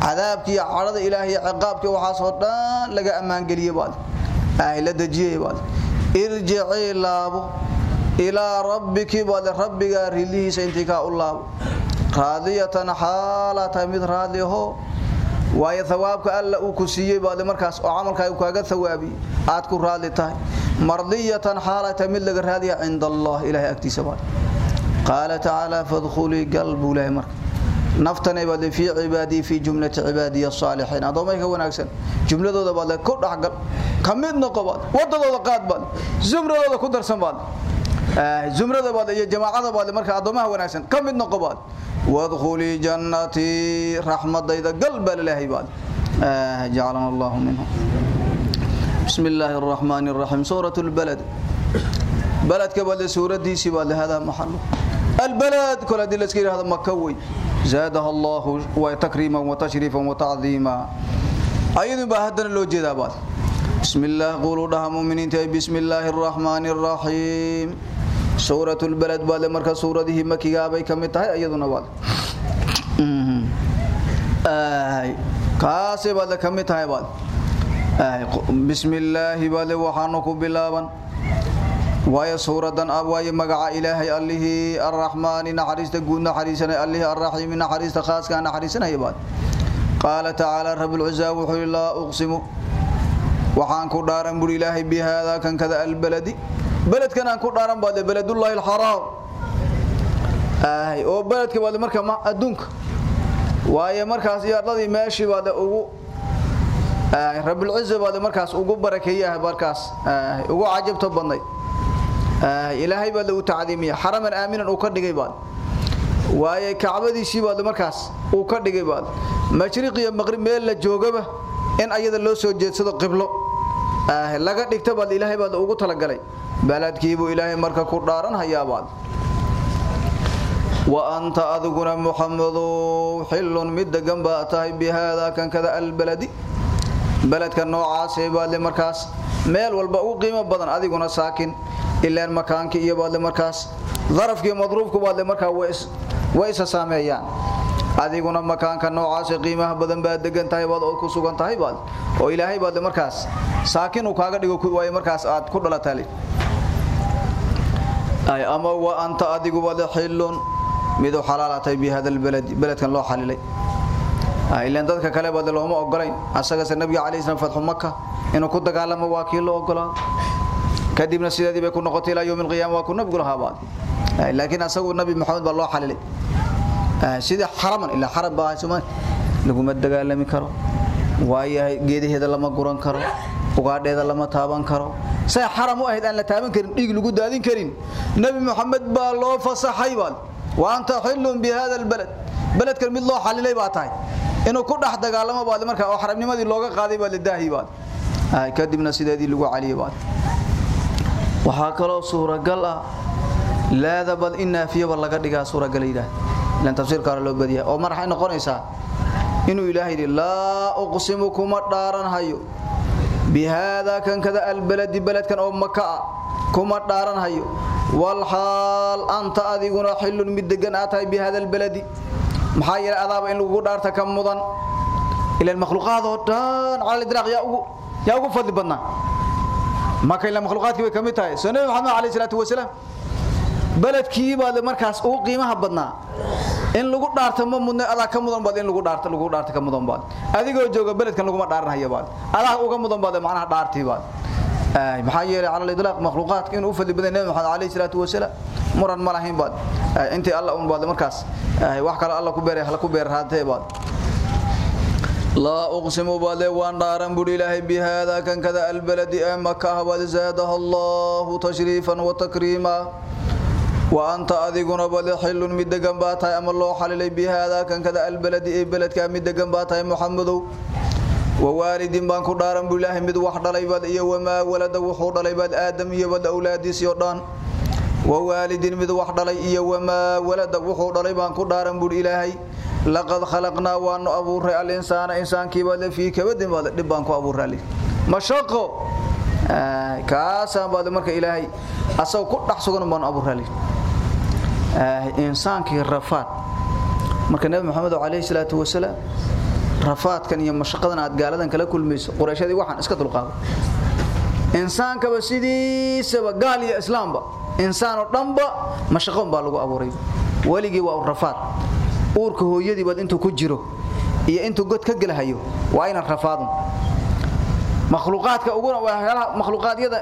cadaabkii cadhada ilaahay ciqaabkii waxaasoo dhan laga ammaan geliyey baad ahay la dejiyey baad irjicii laabo ilaa rabbiki baad rabbigaa rilihiisa intii kaa u laabo raadiyatan xaalata mid raadiho waayo thawaabka alla uu ku siiyey baad markaas oo camalkaaga kaaga thawaabi aad ku raadi tahay. Mardiyatan xaalata mid laga raadiya cinda allah ilaahay agtiisa baad qaala tacaala fadkhulii qalbu ilaahay marka. Naftanay baad fi cibaadii fi jumlati cibaadiy as-saalihiin adoomay ka wanaagsan. Jumladooda baad ku dhaxgal ka mid noqo baad wadadooda qaad baad zumradooda ku darsan baad Eh, zumradabaad iyo jamaacadabaad marka adoomaha wanaagsan ka noqobaad wadkhuli jannati rahmadayda galba ilaahay baad. Eh, Ja'alana allah minhu. Bismillaahi arrahmaani arrahiim suuratul balad. Baladka baad suuradiisi baad lahada mahallo البلد كل هذه الاسكير هذا مكوي زادها الله وتكريما وتشريفا وتعظيما ايضا بهدنا لو جدا بسم الله قولوا دها مؤمنين بسم الله الرحمن الرحيم سورة البلد بعد مركز سورة دي مكي غابي كم تهي أيضنا بعد آه كاسي بعد كم تهي بعد آه بسم الله بعد وحانك بلابا ويا سورة أب ويا مقع إلهي الله الرحمن نحريس تقول نحريسنا الله الرحيم نحريس خاص كان نحريسنا يباد قال تعالى رب العزة وحي الله أقسم وحانك دارا بر إلهي بهذا كان كذا البلد beledkan aan ku dhaaran baad beledullaahi alxaraam. Oo beledka baad marka ma adduunka. Waaye markaas iyo meeshii baad ugu rabbil izza baad markaas ugu barakeeyahay markaas ugu cajabto badnay. Ilaahay baad uu taadiimiya xaraman aaminan uu ka dhigay baad waaye kacbadiisii baad markaas uu ka dhigay baad mashriq iyo maghrib meel la joogaba in ayada loo soo jeedsado qiblo laga dhigto baad ilaahay baad ugu talagalay baladkiibu ilaahay marka ku dhaaran hayaa baad وأنت أذقنا محمد حل مد جنبا تاي بهذا كان كذا البلد بلد كان نوع عاصبة لمركز ميل والبا قيمة بدن أذقنا ساكن إلا المكان كي يباد لمركز ظرف كي مضروب كباد لمركز ويس ويس ساميان أذقنا مكان كان نوع عاص قيمة بدن بعد دقن تاي باد أو كسوغن تاي باد أو إلهي باد لمركز ساكن وكاغا ديغو كوي مركز آد كدلا تالي أي أما وأنت أذقوا باد حلون miduu xalaalatay bi hada albalad baladkan loo xalilay ilaan dadka kale bada looma ogolayn asaga se nabiga calayhi salaam fatxu makka inuu ku dagaalamo waa kii loo ogolaa kadibna sideedii bay ku noqotay ilaa yowmi alqiyaama waa ku nabigu lahaa baad laakiin asagu nabi maxamed baa loo xalilay sidii xaraman ilaa xarab baa suma laguma dagaalami karo waayahay geedaheeda lama guran karo ugaadheeda lama taaban karo say xaram u ahayd aan la taaban karin dhiig lagu daadin karin nabi maxamed baa loo fasaxay baad وانت حل بهذا البلد بلد كان mid loo xalilay baa tahay inuu ku dhax dagaalamo baad marka oo xaramnimadii looga qaaday baa lidaahi baad ay kadibna sideedii lagu caliyay baad waxa kale suuragal ah laada bad inna fiya laga dhigaa suuragal ilaah lan tafsiir kale loo badiyaa oo marxay noqonaysaa inuu ilaahay la uqsimu kuma dhaaran hayo bihada kan kada albalad balad kan oo makka kuma dhaaran hayo والحال أنت أذيقنا حل مدقن آتاي بهذا البلد محايا أذاب إن لغو دارتا كم مضان إلى المخلوقات ودان على الإدراق يا أغو يا أغو فضل بنا ما كان المخلوقات كيف كمتها سنة محمد عليه الصلاة والسلام بلد كيبا لمركز أو قيمة بدنا in lagu dhaarto ma mudna adaa ka mudan baad in lagu dhaarto lagu dhaarto ka mudan baad adigoo jooga beledkan lagu ma dhaaranayo baad adaa uga mudan baad macnaha dhaartii baad ay maxaa yeelay ala idlaaq makhluuqaadka inuu fadli badan nabi maxamed alayhi salaatu wasalaam muran ma lahayn baad intii alla un baad markaas wax kale alla ku beeray hal ku beer haatay baad لا أقسم بالله وان دارن بودي الله بهذا كان كذا البلد مكة وزادها الله تشريفا وتكريما وأنت أذيقنا بل حل مد جنباتها أم الله حلل بهذا كان كذا البلد بلد كان مد جنباتها محمد ووالد بان ku dhaaran buu ilaahay mid wax dhalay bad iyo wama walada wuxuu dhalay bad aadam iyo bad awlaadiis iyo dhan ووالد mid wax dhalay iyo wama walada wuxuu dhalay baan ku dhaaran buu ilaahay laqad khalaqna wa nu abuuray al insana insaankii bad fi kabadin bad dib baan ku abuuray mashaqo kaasa bad marka ilaahay? Asaw ku dhax sugan baan abuuray insaankii rafaad. Marka nabi maxamed alayhi salaatu wasalaam rafaadkan iyo mashaqadan aad gaaladan kala kulmayso qurayshadii waxaan iska dulqaado insaanka ba sidiisaba gaal iyo islaamba insaan oo dhanba mashaqo baa lagu abuuray. Waligii waa rafaad. Uurka hooyadii baad intuu ku jiro iyo intuu god ka galahayo waa inaan rafaadno makhluuqaadka uguna waxyaalaha makhluuqaadyada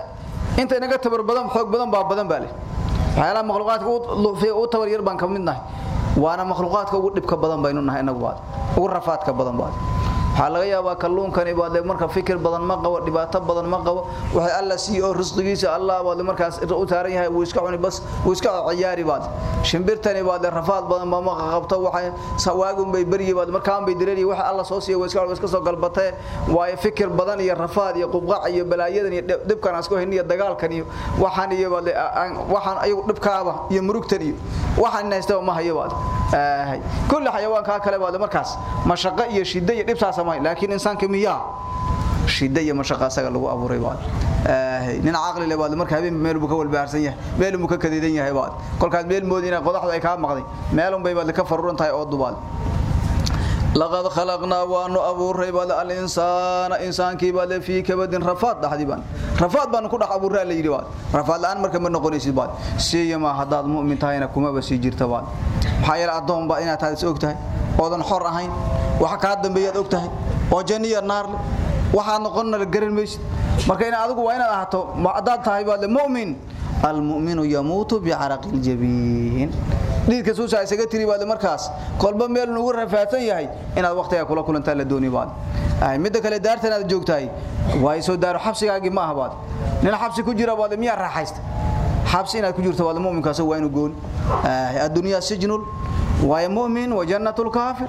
inta inaga tabar badan xoog badan baa badan baa leh. Waxyaalaha makhluuqaadka u tabar yar baan ka mid nahay. Waana makhluuqaadka ugu dhibka badan baynu nahay inagu baad ugu rafaadka badan baad waxa laga yaabaa kalluunkani baad marka fikir badan ma qabo dhibaato badan ma qabo waxay alla sii oo risqigiisa Allah baad markaas u taaran yahay uu iska cuni bas uu iska ciyaari baad shimbirtani baad rafaad badan ma qabto waxay sawaagun bay bariye baad markaan bay direeri waxa alla soo siiyay iska iska soo galbatay waay fikir badan iyo rafaad iyo qubqac iyo balaayadan iyo dibkan asku hiniya dagaalkan iyo waxaan iyo baad waxaan ayagu dhibkaaba iyo murugtan iyo waxaan naystay ma hayo baad آه. كل حيوان كاكله بعد مركز مشقه iyo shida iyo dhibta sameey laakiin insaanka miya shida iyo mashaqo asaga lagu abuuray baad nin aqli leh baad marka habeen meel buu ka walbaarsan yahay meel uu ka kadidan yahay baad kolkaad meel moodina qodaxdu ay ka maqday meel un bay baad ka faruuran tahay oo dubaad لقد خلقنا وان ابوري بل الانسان انسان كي بل في كبد رفاد دحديبان رفاد بان كدخ ابوري لا يري باد رفاد لان marka ma noqonaysid baad siyama hadaad mu'min tahayna kuma ba sii jirta baad maxay adoon ba inaad tahay og tahay oodan xor ahayn waxa ka dambeeyad og tahay oo janniya naar waxa noqon garan maysid marka ina adigu waa inaad ahaato hadaad tahay baad mu'min المؤمن يموت بعرق الجبين dhiidka suusa isaga tiri baad markaas kolba meel nugu rafaadsan yahay inaad waqtiga kula kulantaa la dooni baad ay mid kale daartan aad joogtahay way soo daaro xabsigaagi ma ahbaad nin xabsi ku jira baad miyaa raaxaysta xabsi inaad ku jirto baad muuminkaas waa inuu goon addunya sijnul waa muumin wa jannatul kaafir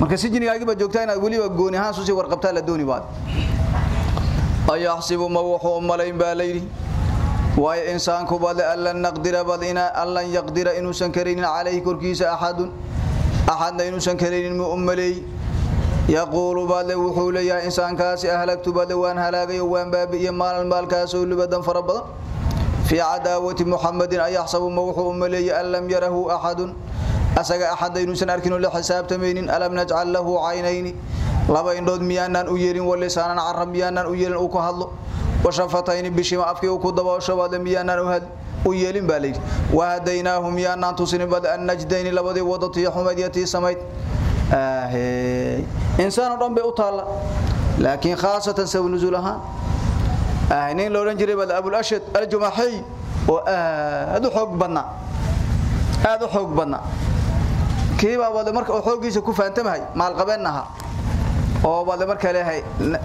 marka sijnigaagi ba joogtaa inaad waliba gooni ahaan soo warqabtaa la dooni baad ayaxsibu ma wuxuu malayn baa leeydi waayo insaanku bad allan naqdira bad ina allan yaqdira inuusan karaynin calayhi korkiisa axadun axadna inuusan karaynin mu umaleey yaquulu bad wuxuu leeyahay insaankaasi ahlagtu bad waan halaagayo waan baabi'iyo maalan maalkaasoo libadan fara badan. Fii cadaawati muxamadin ayaxsabu ma wuxuu umaleeyay an lam yarahu axadun asaga axadda inuusan arkin oo la xisaabtamaynin alam najcal lahu caynayni. Laba indhood miyaanaan u yeelin walisaanan carab miyaanaan u yeelin uu ku hadlo washafatayni bishima afkii uu ku daboosho baad miyaanaan u yeelin baa leeyidhi wahadaynaahu miyaanaan tusinin bad an najdayni labadii wadatiyo xumayd iyo tii samayd insaan oo dhan bay u taalla laakiin khaasatan sabab nuzuul ahaan nin la odhan jiray bad abulashad aljumaxiy oo aad u xoog badnaa aad u xoog badnaa kiibaa bad marka oo ku faantamahay maalqabeen ahaa oo baad markaa leeyahay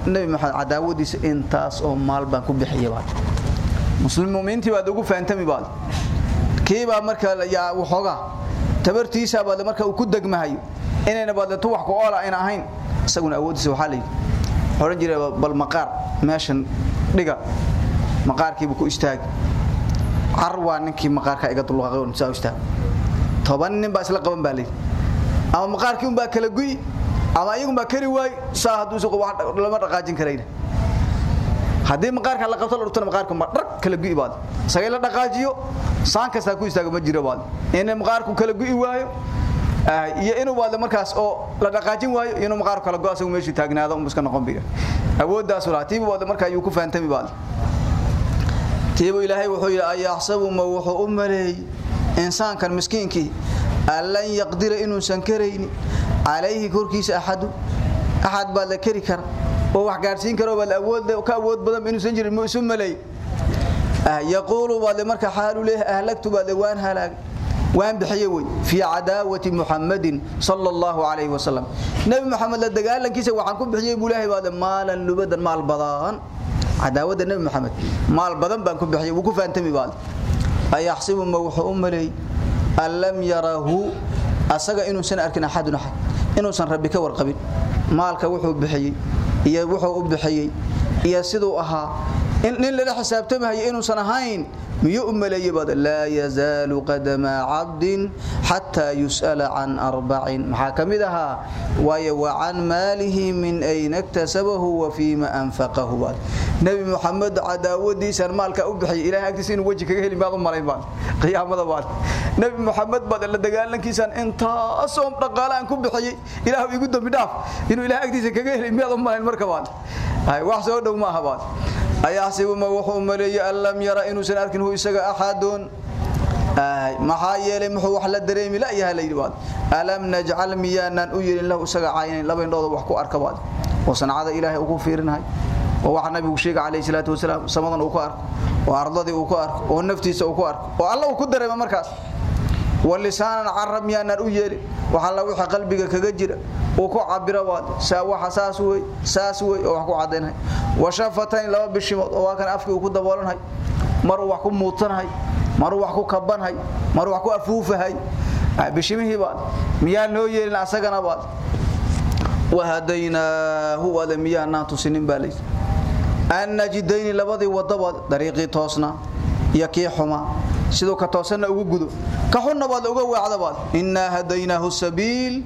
nabi maxamed cadaawadiisa intaas oo maal baan ku bixiyay baad muslim muuminiintii baad ugu faantami baad kiibaa markaa yaa waxoogaa tabartiisa baad markaa uu ku degmahayo inayna baad tu wax ku oola ayna ahayn isaguna awoodiisa waxaa layidhi oran jiray bal maqaar meeshan dhiga maqaarkiibu ku istaag. Car waa ninkii maqaarka iga dulqaqay saa istaag. Toban nin baa isla qaban baa layidhi ama maqaarkii unbaa kala guyi ama ayagun baa kari waay saa hadduu suuqa wax lama dhaqaajin karayna haddii maqaarka la qabto la dhurtana maqaarka ma dhar kala gu'i baad. Sagay la dhaqaajiyo saan kasta ku istaago ma jiro baad. In maqaarku kala gu'i waayo iyo inuu baad markaas oo la dhaqaajin waayo inuu maqaarku kala go'o asagu meeshii taagnaado um iska noqon biga awooddaas ula tiibu baad markaa ayuu ku faantami baad. Tiibu ilaahay wuxuu yidhi ayaxsabu ma wuxuu u maleeyey insaankan miskiinkii? Allan yaqdira inuusan karayni calayhi korkiisa axadu axad baad la keri kara oo wax gaadhsiin karo baad awood ka awood badan inuusan jirin mu isu maleey yaquulu baad marka xaalu leeyahay ahlagtu baad waan halaagay waan bixiyay way fi cadaawati muhammadin sallallahu alayhi wasallam nabi muhammad la dagaalankiisa waxaan ku bixiyay buu ilaahay baad maalan lubadan maal badan. Cadaawada nabi muhammad maal badan baan ku bixiyay wuu ku faantami baad. Ayaxsibu ma wuxuu u maleey allam yarahu asaga inuusan arkin axadun axad inuusan rabbi ka warqabin. Maalka wuxuu bixiyay iyo wuxuu u bixiyay iyo siduu ahaa nin lala xisaabtamayo inuusan ahayn miyuu u maleeyay bad laa yazaalu qadama cabdin xataa yus'ala can arbacin. Maxaa ka wa can maalihi min ayna iktasabahu wa fiima anfaqahu. Baad nebi muxamed cadaawadiisan maalka u bixiyay ilahay agtiisa inuu weji kaga heli maad u malayn baad qiyaamada baad nebi muxamed baad la dagaalankiisan intaasoo dhaqaale aan ku bixiyay ilaahu igu dambi dhaaf inuu ilahay agtiisa kaga heli miyaad malayn marka baad wax soo dhow maaha baad ayaxsibu ma wuxuu maleeyay an lam yara inuusan arkin hu isaga axadun maxaa yeelay muxuu wax la dareemi la yahay baad alam najcal miyaanan u yeelin lahu isaga caynayn laba wax ku arka oo sancada ilaahay ugu fiirinahay. Oo waxa nabigu sheegay calayhi salaatu wasalaam samadan uu ku arko oo ardadii uu ku arko oo naftiisa uu ku arko oo alla uu ku dareema markaas walisaanan carab miyaanan u yeelin waxa la wixii qalbiga kaga jira. Uu ku cabiro waad. Saa waxa saas way saas way oo wax ku cadeynay washafatayn laba bishimood oo waa kan afkii uu ku daboolanay mar wax ku muutanahay. Mar wax ku kabanhay mar wax ku afuufahay. Bishimihii baad. Miyaa noo yeelin asagana baad. Wahadaynaahu wada miyaanaan tusinin baa layidhi an najidayni labadii wadabaad dariiqii toosna iyo kii xuma siduu ka toosanna ugu gudo ka xunna baad uga weecda baad innaa hadaynaahu sabiil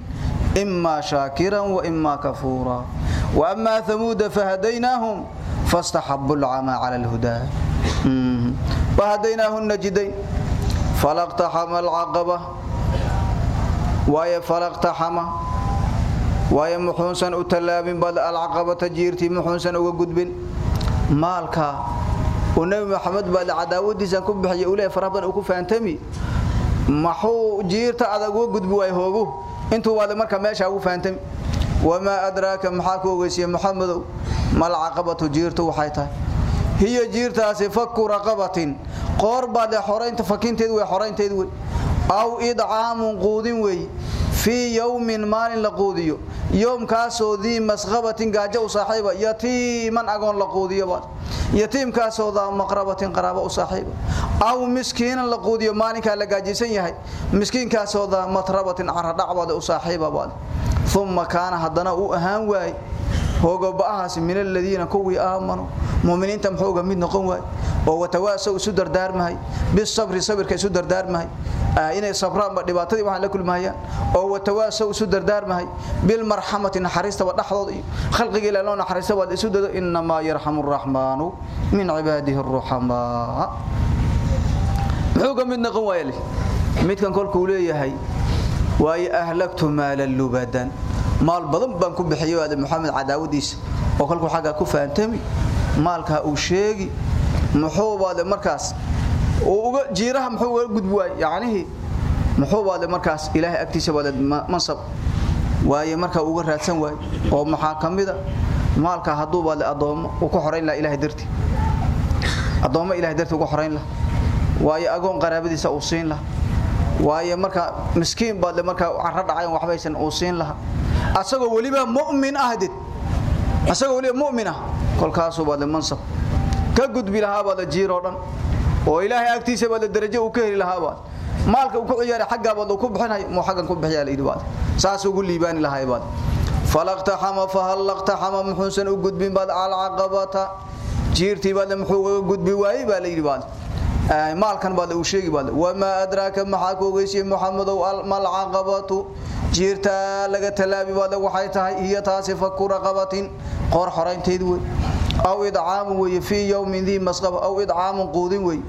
إما شاكرا وإما كفورا وأما ثمود فهديناهم فاستحبوا العمى على الهدى وهديناه النجدين فلاقتحم العقبة وهي فلاقتحم وهي محونسا أتلاب بدأ العقبة جيرتي محونسا وقدب مالك ونبي محمد بعد عداودي سنكب بحي أولي فرابا أكو فانتمي محو جيرتا أدقو قدب ويهوغو intuu waad marka meesha ugu faantami wama adraaka maxaa ku ogeysiyay maxamedow mal aqabatu jiirtu waxay tahay hiya jiirtaasi fakku raqabatin qoor baad xoreynta fakinteedu way xoreynteedu way aw idcaamun quudin wey fii yowmin maalin la quudiyo yoomkaasoo dii masqabatin gaajo u saaxiiba yatiiman agoon la quudiyoba yatiimkaasoo daa maqrabatin qaraabo u saaxiiba aw miskiinan la quudiyo maalinkaa la gaajaysan yahay miskiinkaasoo daa matrabatin caradhacbada u saaxiibabaad uma kaana haddana uu ahaan waay hoogoba'ahaasi min aladiina kuwii aamanuu muminiinta muxuuga mid noqon waay oo watawaasow isu dardaarmahay bisabri sabirka isu dardaarmahay inay sabraanba dhibaatadii waxaan la kulmahayaan oo watawaasow isu dardaarmahay bilmarxamati naxariistaba dhexdooda iyo khalqiga ilaa loo naxariista waad isu dado. Innamaa yarxamu araxmaanu min cibaadihi aruxamaa muxuuga mid noqon waaya midkan kolkuu leeyahay waayo ahlagtu maalan lubadan maal badan baan ku bixiyay waada maxamed cadaawadiisa oo kolkuu xagga ku faantami maalka uu sheegi muxuu baade markaas uga jiiraha muxuu uga gudbi waay yacnihii markaas ilaahay agtiisa baade mansab waaye marka uga raadsan waay oo maxaa ka mida maalka hadduu baade uu ku xorayn laha ilahay darti addoommo ilahay darti uga xorayn laha waaye agoon qaraabadiisa uu siin laha waaye marka miskiin baade markaa carro dhacayan waxbaysan uu siin laha asagoo weliba mu'min ah did. Asagoo weliba mu'min ah. Kolkaasuu baade mansab. Ka gudbi lahaa baade jiiroo dhan. Oo ilaahay agtiisa baade darajo uu ka heli lahaa baad. Maalka uu ku ciyaaray xaggaa baad ku bixinay muu xaggan ku bixiyaa la yidhi baad. Saas ugu liibaani lahay baad. Falaqtaxama fahal laqtaxama muxuusan u gudbin baad. Alcaqabata jiirtii baade muxuu uga gudbi waayey baa la yidhi baad maalkan baad uu sheegi baad. Wama adraaka maxaa ku ogeysiyay muxamadow malcaqabatu jiirta laga talaabi baad waxay tahay iyo taasi faku raqabatin qoor xoraynteed wey. Aw idcaamu wey fii yowmin dii masqaba aw idcaamun quudin wey.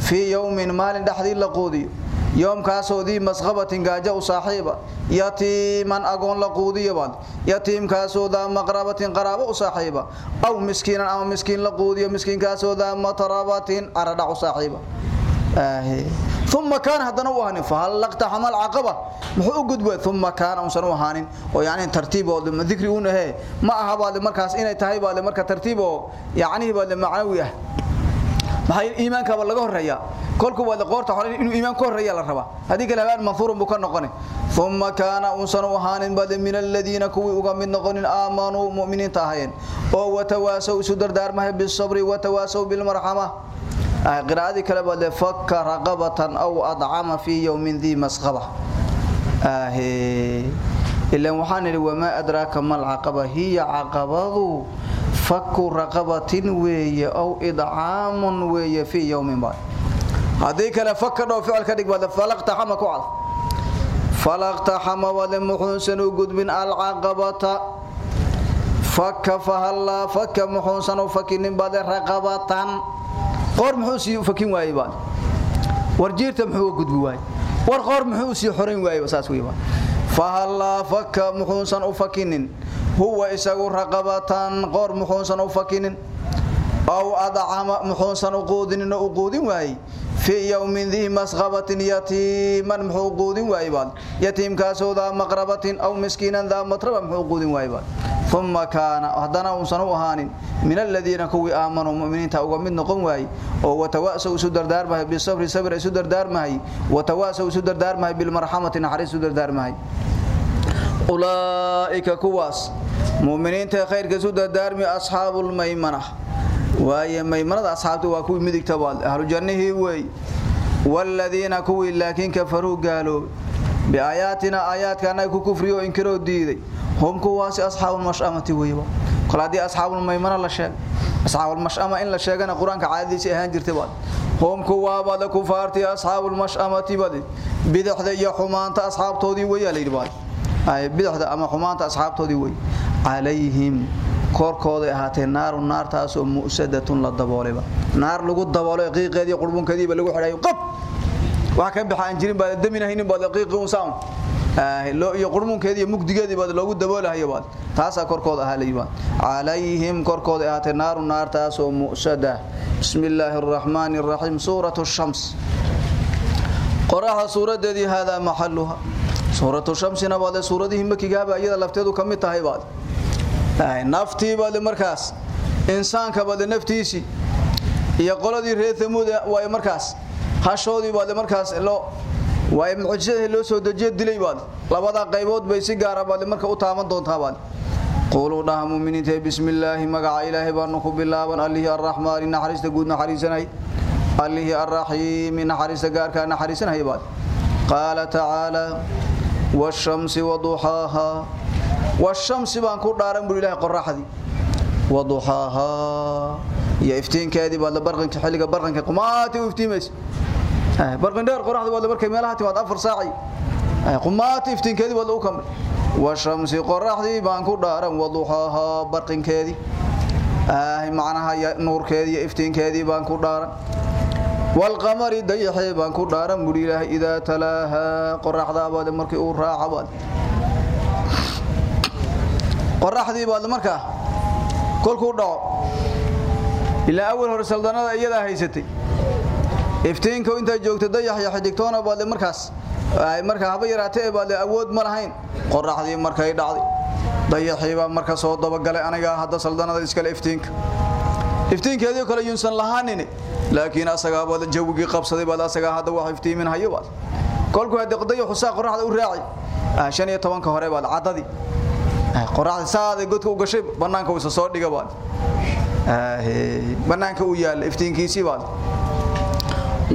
Fii yowmin maalin dhexdii la quudiyo yoomkaasoo dii masqabatin gaajo u saaxiiba. Yatiiman agoon la quudiyo baad. Yatiimkaasoo daa maqrabatin qaraabo u saaxiiba. Aw miskiinan ama miskiin la quudiyo miskiinkaasoo daa matrabatin caradhac u saaxiiba. Uma kaana haddana u ahaanin fahal laqtaxama alcaqaba muxuu u gudba uma kaana unsan u ahaanin. Oo yani tartiib oo dikri uun ahee ma aha baade markaas inay tahay baade marka tartiib oo yacnihii baade macnawi ah maxaa iimaankaaba laga horeeyaa kolku baade qoorta hore inuu iimaan ka horreeya la rabaa. Haddii kale habaan buu ka noqone uma kaana unsan u ahaanin baade min aladiina kuwii uga mid noqonin aamanuu mu'miniinta ahayeen oo watawaasow isu dardaarmahay bisabri watawaasow bilmarxama. Qiraa'adii kale baad fakka raqabatan aw adcama fi yawmin dhi masqaba. Ahe ilan waxaan idhi wamaa adraaka mal caqaba hiya caqabadu fakku raqabatin weeye aw idcaamun weeye fi yawmin baad. Haddii kale fakka dhow ficil ka dhig baad ku cad. Falaqtaxama baad muxuunsan u gudbin alcaqabata. Fakka fahallaa fakka muxuunsan u fakinin baad raqabatan. Qoor muxuu sii fakin waayey baan war jiirta gudbi waayey war qoor muxuu sii xorayn waayey saas weey baan fahalla fakka muxuusan u fakinin huwa isagu raqabatan qoor muxuusan u fakinin aw adcama muxuusan u quudinin u quudin waayey في يوم ذي مسغبة يتيما محوقود وايبان يتيم كاسو ذا مقربة أو مسكينا ذا مطربة محوقود وايبان ثم كان هدنا وسنو هان من الذين كوي آمنوا مؤمنين تاوغا من نقوم واي وتواسوا سدر دار ماي بالصبر صبر سدر دار ماي وتواسوا سدر دار ماي بالمرحمة نحرس سدر دار ماي أولئك كواس مؤمنين خير كسدر دار مي أصحاب الميمنة waaye maymanada asxaabtu waa kuwii midigta baad ahlu jannihii wey waladiina kuwii laakiin kafaruu gaaloobay biaayaatina aayaadkaana ku kufriyo inkiroo diiday hum kuwaasi asxaabulmashamati weyba kol haddii asxaabulmaymana la sheeg asxaabulmashama in la sheegana qur'aanka caadadiisa ahaan jirtay baad. Hum kuwaabada kufaartii asxaabulmashamati badi bidixda iyo xumaanta asxaabtoodii weyaa layidhi baad. Bidixda ama xumaanta asxaabtoodii wey calayhim korkooday ahaatee naaru naartaasoo mu'sadatun la daboolayba naar lagu daboolay qiiqeedii qurbunkeediiba lagu xidhayo qab wax ka baxa aan jirin baad daminahaynin baad qiiqi un saam loo iyo mugdigeedii baad loogu daboolahayo baad. Taasaa korkooda ahaa layibaa calayhim korkooday ahaatee naaru naartaasoo mu'sada bismi illaahi araxmaani suuratu shams. Qoraxa suuradeedii haadaa maxaluha suuratu shamsina baad suuradihii makigaaba iyada lafteedu ka tahay baad. Naftii baad markaas insaanka baad naftiisi iyo qoladii reer thamuud markaas hashoodii baad markaas loo waa mucjisada loo soo dejiyo dilay baad labada qaybood bay si gaar ah baad marka u taaban doontaa baad qulu dhaha muuminiinta bismillaahi magaca ilaahi baan ku bilaaban allahi arrahmaan naxariista guud naxariisanay allahi arrahiim naxariista gaarka naxariisanay baad qaala tacaala والشمس وضحاها والشمس بان ku dhaaran buu ilaahay qoraxdi وضحاها ya iftiinkeedii baad la barqanka xilliga barqanka qumaati u iftiimays ah barqan dheer qoraxda baad markay meelaha timaad afar saaci ah qumaati iftiinkeedii baad u kamay والشمس qoraxdi baan ku dhaaran وضحاها barqankeedii ah macnaha nuurkeedii iftiinkeedii baan ku dhaaran والقمر ديحي بان ku dhaaran buri ilaahay ida talaaha qoraxda baad markii uu raaco baad qoraxdii baad markaa kolkuu dhaco ilaa awal hore saldanada iyada haysatay iftiinka inta joogta dayax xidigtoona baad markaas. Ay markaa haba yaraatee baad awood ma lahayn. Qoraxdii markay dhacday. Dayaxii baa marka soo dabagalay aniga hadda saldanada iskale iftiinka. Iftiinkeedii kale yunsan lahaanin laakiin asaga wada jawigi qabsaday baad asaga hadda wax iftiimin hayo baad kolku hada qadayo xusaa qoraxda u raaci ah 15 ka hore baad cadadi ah qoraxda saade godka u gashay banaanka uu soo dhiga baad ah banaanka uu yaal iftiinkiisi baad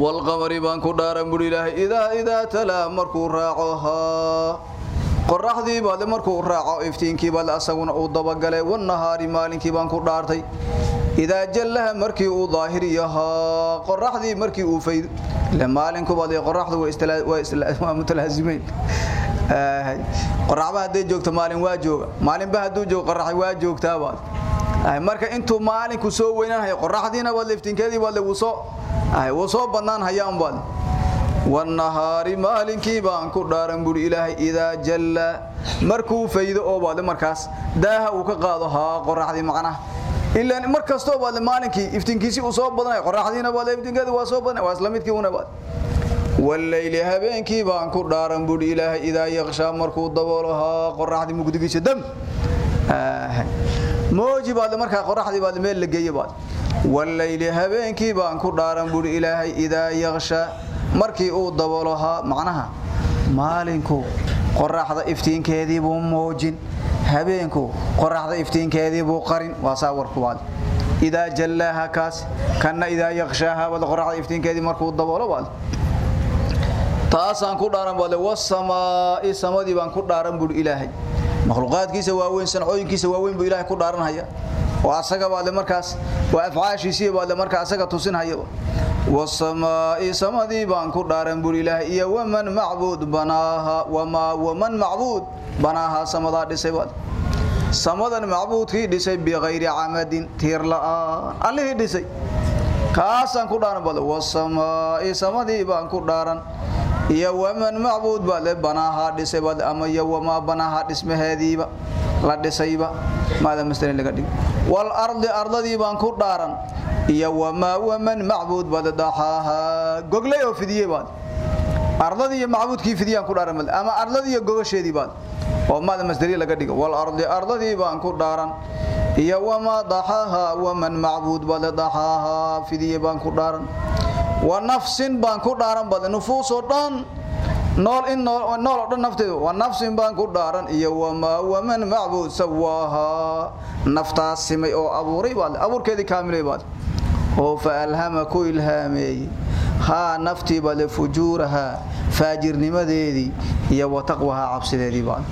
wal qamari baan ku dhaaran buri ilaahay ida ida tala markuu raacoha qoraxdii baad markuu raaco iftiinkii baad asaguna uu dabagalay wan nahaari maalinkii baan ku dhaartay إذا جلها مركي وظاهريها قرحدي مركي وفيد لما لنكو بعد قرحد واستلا واستلا متلازمين آه قرحبها هدي جوجت مالين waa jooga maalin ba haduu joog qarax waa joogtaa baad ay marka intuu maalinku soo weynaanhay qoraxdiina waa liftinkeedii waa lagu soo ay wuu soo banaan hayaan baan wanahaari maalinkii baan ku dhaaran buuri ilaahay idaa jalla. Markuu faydo oo baad markaas daaha uu ka qaado haa qoraxdii macnaha ilaan mar kastoo baad maalinkii iftinkiisi uu soo badanayo qoraxdiina waa liftinkeedii waa soo badanay waa isla midkii una baad. والليل هبينكي بان ku dhaaran buu ilaahay idaa yaqsha markuu daboolo haa qoraxdi mugdigiisa dam mooji baad markaa qoraxdii baad meel la geeyay baad. Wallayli habeenkii baan ku dhaaran buri ilaahay ida yaqsha markii uu daboolaha macnaha maalinku qoraxda iftiinkeedii buu moojin habeenku qoraxda iftiinkeedii buu qarin waa saawarku baad. Ida jallaha kaas kana ida yaqshaha wad qoraxda iftiinkeedii markuu daboolo baad. Taasaan ku dhaaran baad wasamaa'i samadii baan ku dhaaran buu ilaahay makhluuqaadkiisa waaweyn sancooyinkiisa waaweyn buu ilaahay ku dhaaranaya waa asaga baad markaas waa afcaashiisii baad markaas asaga tusinaya والسماء سمدي بان ku dhaaran bur ilaahay iyo waman macbuud banaaha wama waman macbuud banaaha samada dhisay wad samadan macbuudkii dhisay bighayri amadin tir la alihi dhisay kaasan ku dhaaran bal wasamaa'i samadii baan ku dhaaran iyo waman macbuud bal banaaha dhisay wad ama iyo wama banaaha dhismaheediiba la dhisayba maada masdar laga dhig wal ardi ardadii baan ku dhaaran iyo wama waman macbuud bad dhaxaha goglay oo fidiyay baad ardadii macbuudkii fidiyaan ku dhaaran ama ardadii iyo baad oo maada masdari laga dhigo wal ardi ardadii baan ku dhaaran iyo wama dhaxaha waman macbuud bad dhaxaha fidiyay baan ku dhaaran wa nafsin baan ku dhaaran bad nufuus oo dhan. Nool in nool oo dhan nafteedu. Wa nafsin baan ku dhaaran iyo wama waman macbuud sawaha naftaas simay oo abuuray baad abuurkeedii kaamilay baad. Oo faalhama ku ilhaameeyay haa naftii bale fujuuraha faajirnimadeedii iyo wataqwaha cabsideedii baad.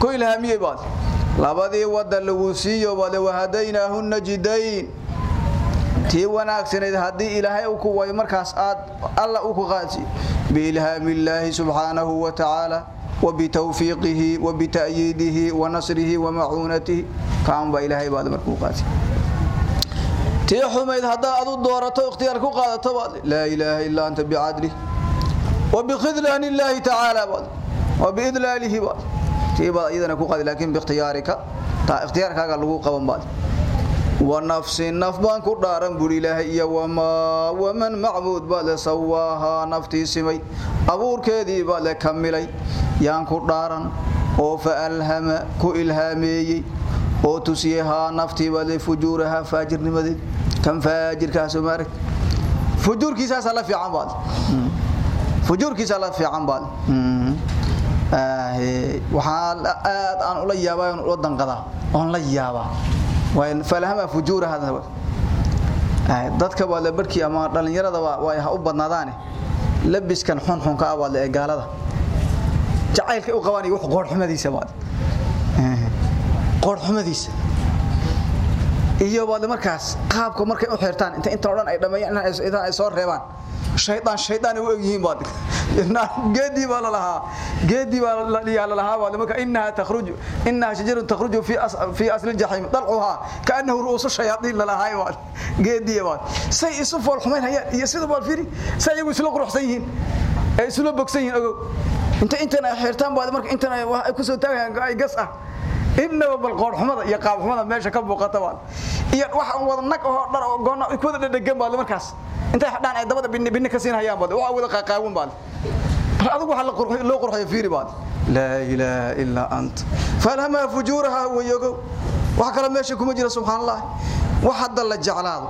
Ku ilhaamiyay baad. Labadii wada lagu siiyo bale wahadaynaahu najidayn tii wanaagsanayd haddii ilaahay uu ku way markaas aad alla uu ku qaasi biilhaami illaahi subxaanahu wa tacaala وبتوفيقه وبتأييده ونصره ومعونته كان با إلهي بعد مركو قاسي تي حميد هدا ادو دورته اختيار كو قادته لا اله الا انت بعدله وبخذلان الله تعالى بعد وبإذلاله بعد تي با اذا كو قاد لكن باختيارك تا اختيارك لو قبن بعد ونفس نف بان كو دارن بور الله يا وما ومن معبود بل سواها نفتي سمي ابوركيدي بل كملي يان كو دارن او فالهم كو الهاميي oo tusiyaha naftiiba le fujuuraha faajirnimadeed kan faajirkaas maarag fujuurkiisaas la fiican baad fujuurkiisa la fiican baad waxaa aad aan ula yaabaa in ula danqadaa oon la yaabaa waa falahama fujuura hada dadka waa la barkii ama dhalinyarada waa ha u badnaadaane labiskan xunxunka ah la ee gaalada. Jacaylka u qabaan iyo wax qoorxumadiisa baad. Qoorxumadiisa iyo baad markaas qaabka markay u xirtaan inta inta dhan ay dhameeyaan inta ay soo reebaan shaydaan shaydaan u egyihiin baad geedii baa lalahaa geedii baa la lahaa baad marka innaha takhruju innaha shajarun takhruju fi fi asli jahim dal'uha kaanahu ru'usu shayatin lalahaa baad geedii baad say isu fool xumayn hayaan iyo sida baad fiiri say iyagu isla quruxsan yihiin ay isla bogsan yihiin inta intan ay xirtaan baad marka intan ay ku soo taagayaan ay gas ah inaba bal qoor xumada iyo qaab xumada meesha ka muuqata baad iyo wax wada nag oo dhar oo goona ku wada dhadhagan baad markaas. Intay xadhaan ay dabada binni binni ka siin hayaan baad waxa wada qaaqaawan baad adigu waxa la qurxiyo loo qurxiyo fiiri baad la ilaaha illa ant. Falama fujuraha wa yago kala meesha kuma jira subhanallah wax hadda la jeclaado.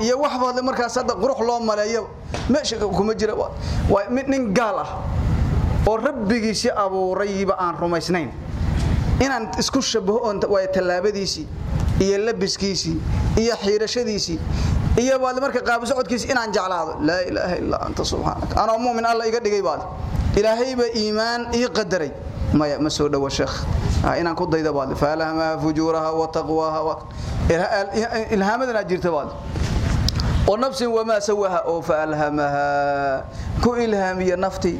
Iyo wax markaas hadda qurux loo maleeyo meesha kuma jira. Waa mid nin gaal ah oo rabbigiisi abuurayba aan rumaysnayn inaan isku shabaho oo way talaabadiisi iyo labiskiisi iyo xiirashadiisi iyo baad marka qaab socodkiisi inaan jeclaado. La ilaaha illa anta subhanaka ana muumin alla iga dhigay baad. Ilaahay ba iimaan ii qadaray. Maya ma soo dhawo sheekh. Inaan ku dayda baad. Faalaha fujuraha wa taqwaha wa ilhaamadana jirta baad. Oo nafsin wama sawaha oo faalhamaha ku ilhaamiya nafti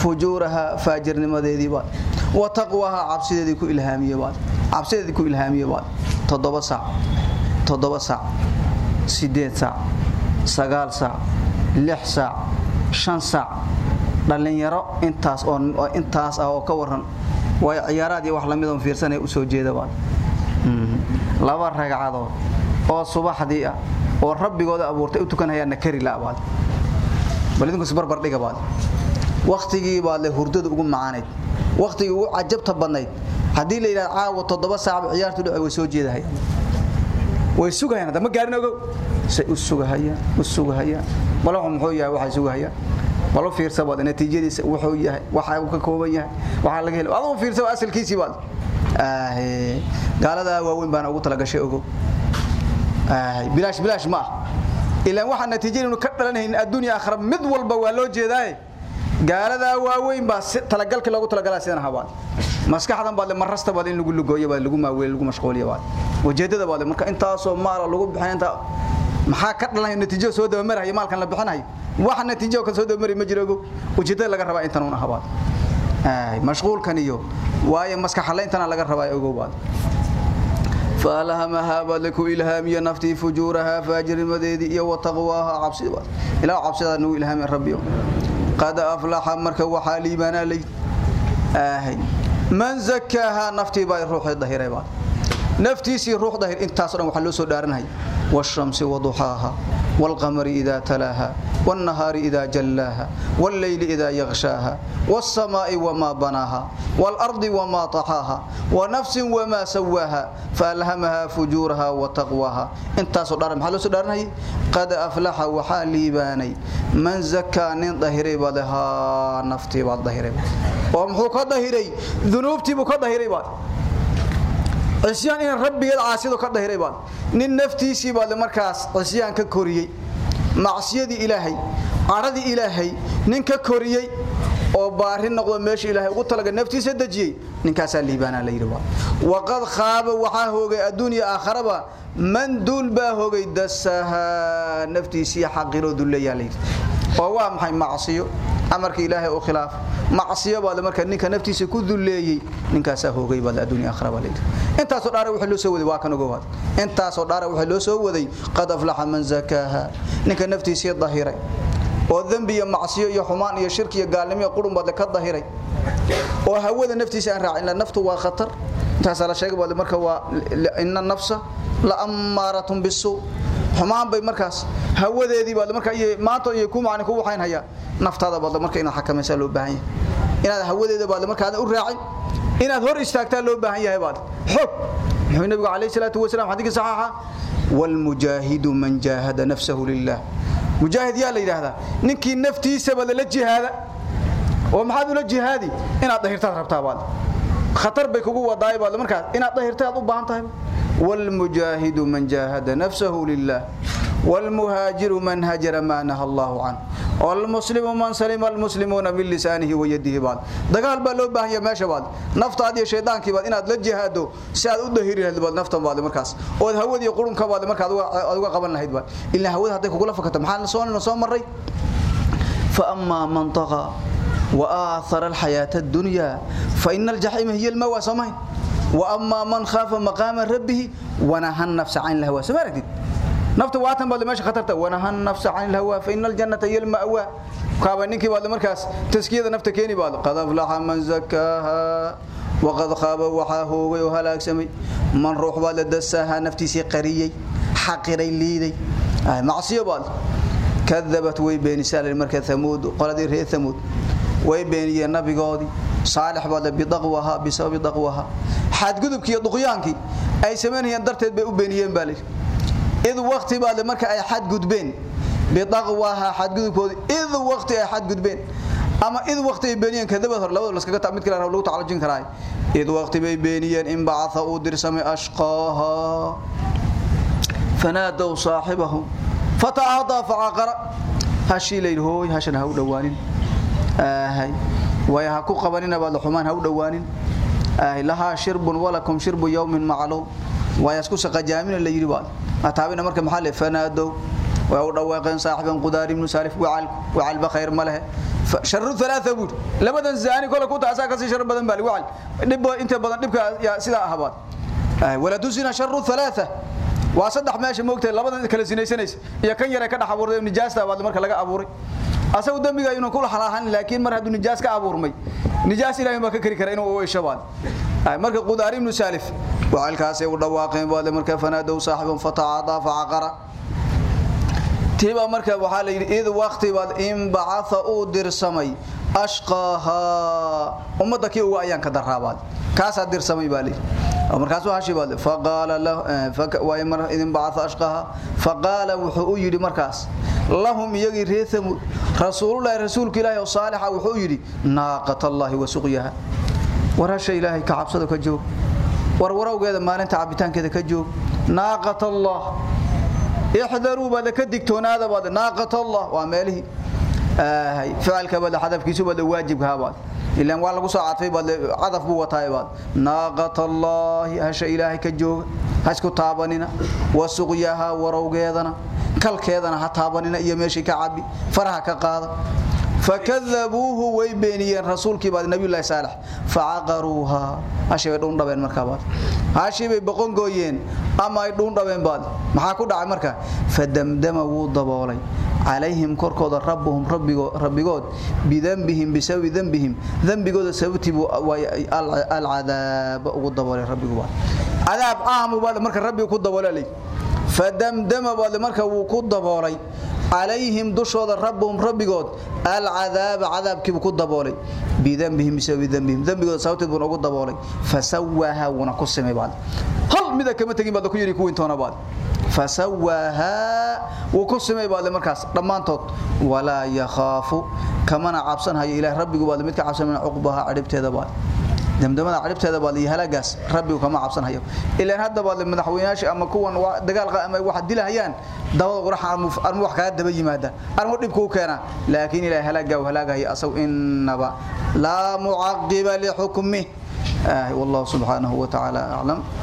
fujuraha faajirnimadeedii baad. Wa taqwaha cabsideedii ku ilhaamiye baad. Cabsideedii ku ilhaamiye baad. Toddoba saac. Toddoba saac. Sideed saac. Sagaal saac. Lix saac. Shan saac. Dhallinyaro intaas oo intaas ah oo ka waran way ciyaaraad iyo wax la mid oo fiirsanaya u soo jeeda baad. Laba ragcadood oo subaxdii ah oo rabbigooda abuurtay u tukanayaana kari la baad. Bal idinku isbarbar dhiga baad waqtigii baad le hurdada ugu macaanayd waqtigii ugu cajabta badnayd. Haddii la yidhahdo caawa toddoba saacba ciyaartu dhace way soo jeedahayaan way sugahayaan hadda gaarin ogow. Say u sugahayaan u sugahayaan balaxu muxuu yahay waxay sugahayaan balo fiirsa natiijadiisa wuxuu yahay waxa uu ka kooban yahay waxa laga helo adigu fiirsa asalkiisii baad. Aahe gaalada waaweyn baana ugu talagashay ogow. Aahe bilaash bilaash ma ah. Ilaan waxa natiijada ka dhalanaynin adduunya aakhira mid walba waa loo jeedaaye gaaladaa waaweyn baa talagalkii loogu talagalaa sidan habaad. Maskaxdan baad le marasta baad in lagu lugooyo baad lagu maaweelay lagu mashquuliyo baad. Ujeedada baad le marka intaasoo maala lagu bixin inta maxaa ka dhalanaya natiijo soo dabamaraya maalkan la bixinayo? Wax natiijo kan soo dabamaraya ma jiro ogow ujeedada laga rabaa intan uun habaad mashquulkan iyo waayo maskax halayntan laga rabaa ogow baad. فألهمها بدلك إلهامي نفتي فجورها فاجر مديدي وتقواها عبسي إلى عبسي نو إلهام ربي قد أفلح مرك وحالي بنا لي آهي من زكاها نفتي باي روح الظهير بعد نفتي سي روح ظهير انت اصلا وحلو سو دارنهي والشمس وضحاها والقمر إذا تلاها والنهار إذا جلاها والليل إذا يغشاها والسماء وما بناها والأرض وما طحاها ونفس وما سواها فألهمها فجورها وتقواها انتاسو دار محلو سدارنهي قد أفلح وحالي باني من زكى نين ظهري بدها نفتي بعد ظهري ومحو كظهري ذنوبتي بكظهري بعد cisyaan in rabbigeed caasidu ka dhahiray baad nin naftiisii baad markaas cisyaan ka koriyey. Macsiyadii ilaahay caradii ilaahay nin ka koriyey oo baari noqdo meesha ilaahay ugu talaga naftiisa dajiyey ninkaasaa liibaanaa la yidhi waa waqad khaaba waxaa hoogay adduunya aakharaba man duul baa hoogay dasahaa naftiisii xaqiroo dulleeyaa la yidhi oo waa maxay macsiyo? Amarka ilaahay oo khilaaf. Macsiyo baad marka ninka naftiisa ku duleeyay ninkaas hoogay baad adduunya aakhira baad intaas oo dhaara wixii loo soo waday waa kan ogowaad intaas oo dhaara wixii loo soo waday qad aflaha man zakaha ninka naftiisa dahiray. Oo dambi iyo macsiyo iyo xumaan iyo shirki iyo gaalnimo iyo qurun baad ka dahiray. Oo hawada naftiisa aan raacin naftu waa khatar. Intaas la sheegay baad marka waa inna nafsa la ammaratun bisu xumaan bay markaas hawadeedii baad marka iyo maanta iyo ku macna ku waxayn haya naftaada baad marka inaad xakamaysaa loo baahan yahay. Inaad hawadeeda baad marka aad u raacin. Inaad hor istaagtaa loo baahan yahay baad. Xog muxuu nabiga kaleey salaatu wasalaam xadiis saxiixa wal mujahidu man jahada nafsahu lillah. Mujaahid yaa la yiraahdaa ninkii naftiisa bad la jihaada. Oo maxaad ula jihaadi? Inaad dahirtaad rabtaa baad. Khatar bay kugu wadaay baad markaas inaad dahirtaad u baahan tahay والمجاهد من جاهد نفسه لله والمهاجر من هجر ما نهى الله عنه والمسلم من سلم المسلمون من لسانه ويده بعد. دغال با loo baahan yahay meesha baad naftaada iyo sheeydaankii baad inaad la jihaado si aad u dahiriid baad naftan baad markaas oo hawada iyo qurunka baad markaad uga qaban lahayd baad ilaa hawada haday kugu la fakato maxaa soo soo maray fa amma man taqa wa aathara al hayata ad-dunya fa innal jahima hiya al mawa samayn واما من خاف مقام ربه ونهى النفس عن الهوى سمعتي نفط واتن بعد ماشي خطرته ونهى النفس عن الهوى فان الجنه هي المأوى كابا نينكي بعد مركاس تسكيده نفط كيني بعد قد افلح من زكاها وقد خاب وحا هوغي وهلاكسمي من روح بعد دساها نفتيسي قريي حقري ليدي معصيه بعد كذبت وي بين سال المركز ثمود قالت ري ثمود way beeniyeen nabigoodii saalix baad bidaqwaha bisabab daqwaha xad gudubkii duqyaankii ay sameeyeen darteed bay u beeniyeen baa id waqti baad marka ay xad gudbeen bidaqwaha xad gudubkoodii id waqti ay xad gudbeen ama id waqti ay beeniyeen kadaba hor labada laskaga taa mid kale lagu tacalujin karaa id waqti bay beeniyeen in ba'atha u dirsamay ashqaha فنادوا صاحبهم فتعاطى فعقر هشي ليل هوي هشنا هو دوانين آهي ويها كو قبننا بعد حمان هو دوانين آهي لها شرب ولكم شرب يوم معلوم ويسكو سقجامين اللي يري بعد اتابنا marka maxaa le fanaado way u dhawaaqeen saaxiban qudaari ibn salif wacal wacal bakhair malaha sharru thalatha bud labadan zaani kala ku taasa ka shar badan bal wacal dib inta badan dibka sida ahabaad آه ولا تزنا شر ثلاثه waa saddex meesha moogtay labadan kala sinaysanaysa iyo kan yare ka dhax abuuray nijaasta baad marka laga abuuray asagu dambiga inuu kula xalaahan laakiin mar haduu nijaas ka abuurmay nijaas ilaahay ma ka kari kara inuu oo shabaad ay marka qudaari ibn salif. Waalkaas ay u dhawaaqeen baad marka fanaado saaxiban fataada faaqara tiba marka waxa la yiri id waqti baad in ba'atha u dirsamay ashqaha umada kii ugu ayaan ka daraabaad kaasa dirsamay baali markaas waxa shibad faqala lahu wa imar idin ba'atha ashqaha faqala wuxuu yiri markaas lahum yagi reethamu rasuulullaahi rasuulka ilaahi oo saalixa wuxuu yiri naaqatallahi wa suqiyaha warasha ilaahi ka cabsado ka joog war maalinta cabitaankeeda ka joog naaqatallah ihdaru bada ka digtoonaada bada naaqatallah waa meelihi آه فعلك بدا حذف كيسو بدا واجب هاباد إلا waa lagu soo cadfay bad cadaf buu wataay baad naaqatallahi hasha ilaahay ka joog hasku taabanina wasuqyaha warawgeedana kalkeedana ha taabanina iyo meeshii ka cabi faraha ka qaada fakadhabuhu way beeniyeen rasuulkii baad nabi ilaahay saalax faaqaruha hashay dhun dhabeen marka baad hashay bay boqon gooyeen ama ay dhun dhabeen baad maxaa ku dhacay marka fadamdama wuu daboolay عليهم كركود ربهم ربيغو ربيغود بذنبهم بسبب ذنبهم ذنبغود سببتي العذاب ودبل ربيغو عذاب عام بعد marka rabbi ku daboolay fadamdama بعد marka uu ku daboolay عليهم دشود ربهم ربيغود العذاب عذابكي ku daboolay بذنبهم بسبب ذنبهم ذنبغود سببتي buu ugu daboolay فسواها ونقسمي بعد hal mida kama tagin baad ku yiri ku intoona baad فسواها وكسمي بعد markaas dhamaantood wala yakhafu kamana cabsan hayo ilaahay rabbigu baad mid ka cabsan uqbaha ciribteeda baad damdamada ciribteeda baad iyo halagaas rabbigu kama cabsan hayo ilaa hadda baad madaxweynayaasha ama kuwan dagaal ama wax dilahayaan dawada quraxa armu wax ka daba yimaada armu dhib ku keena laakiin ilaahay halaga halagahay asaw innaba la mu'aqqiba li hukmihi والله سبحانه وتعالى أعلم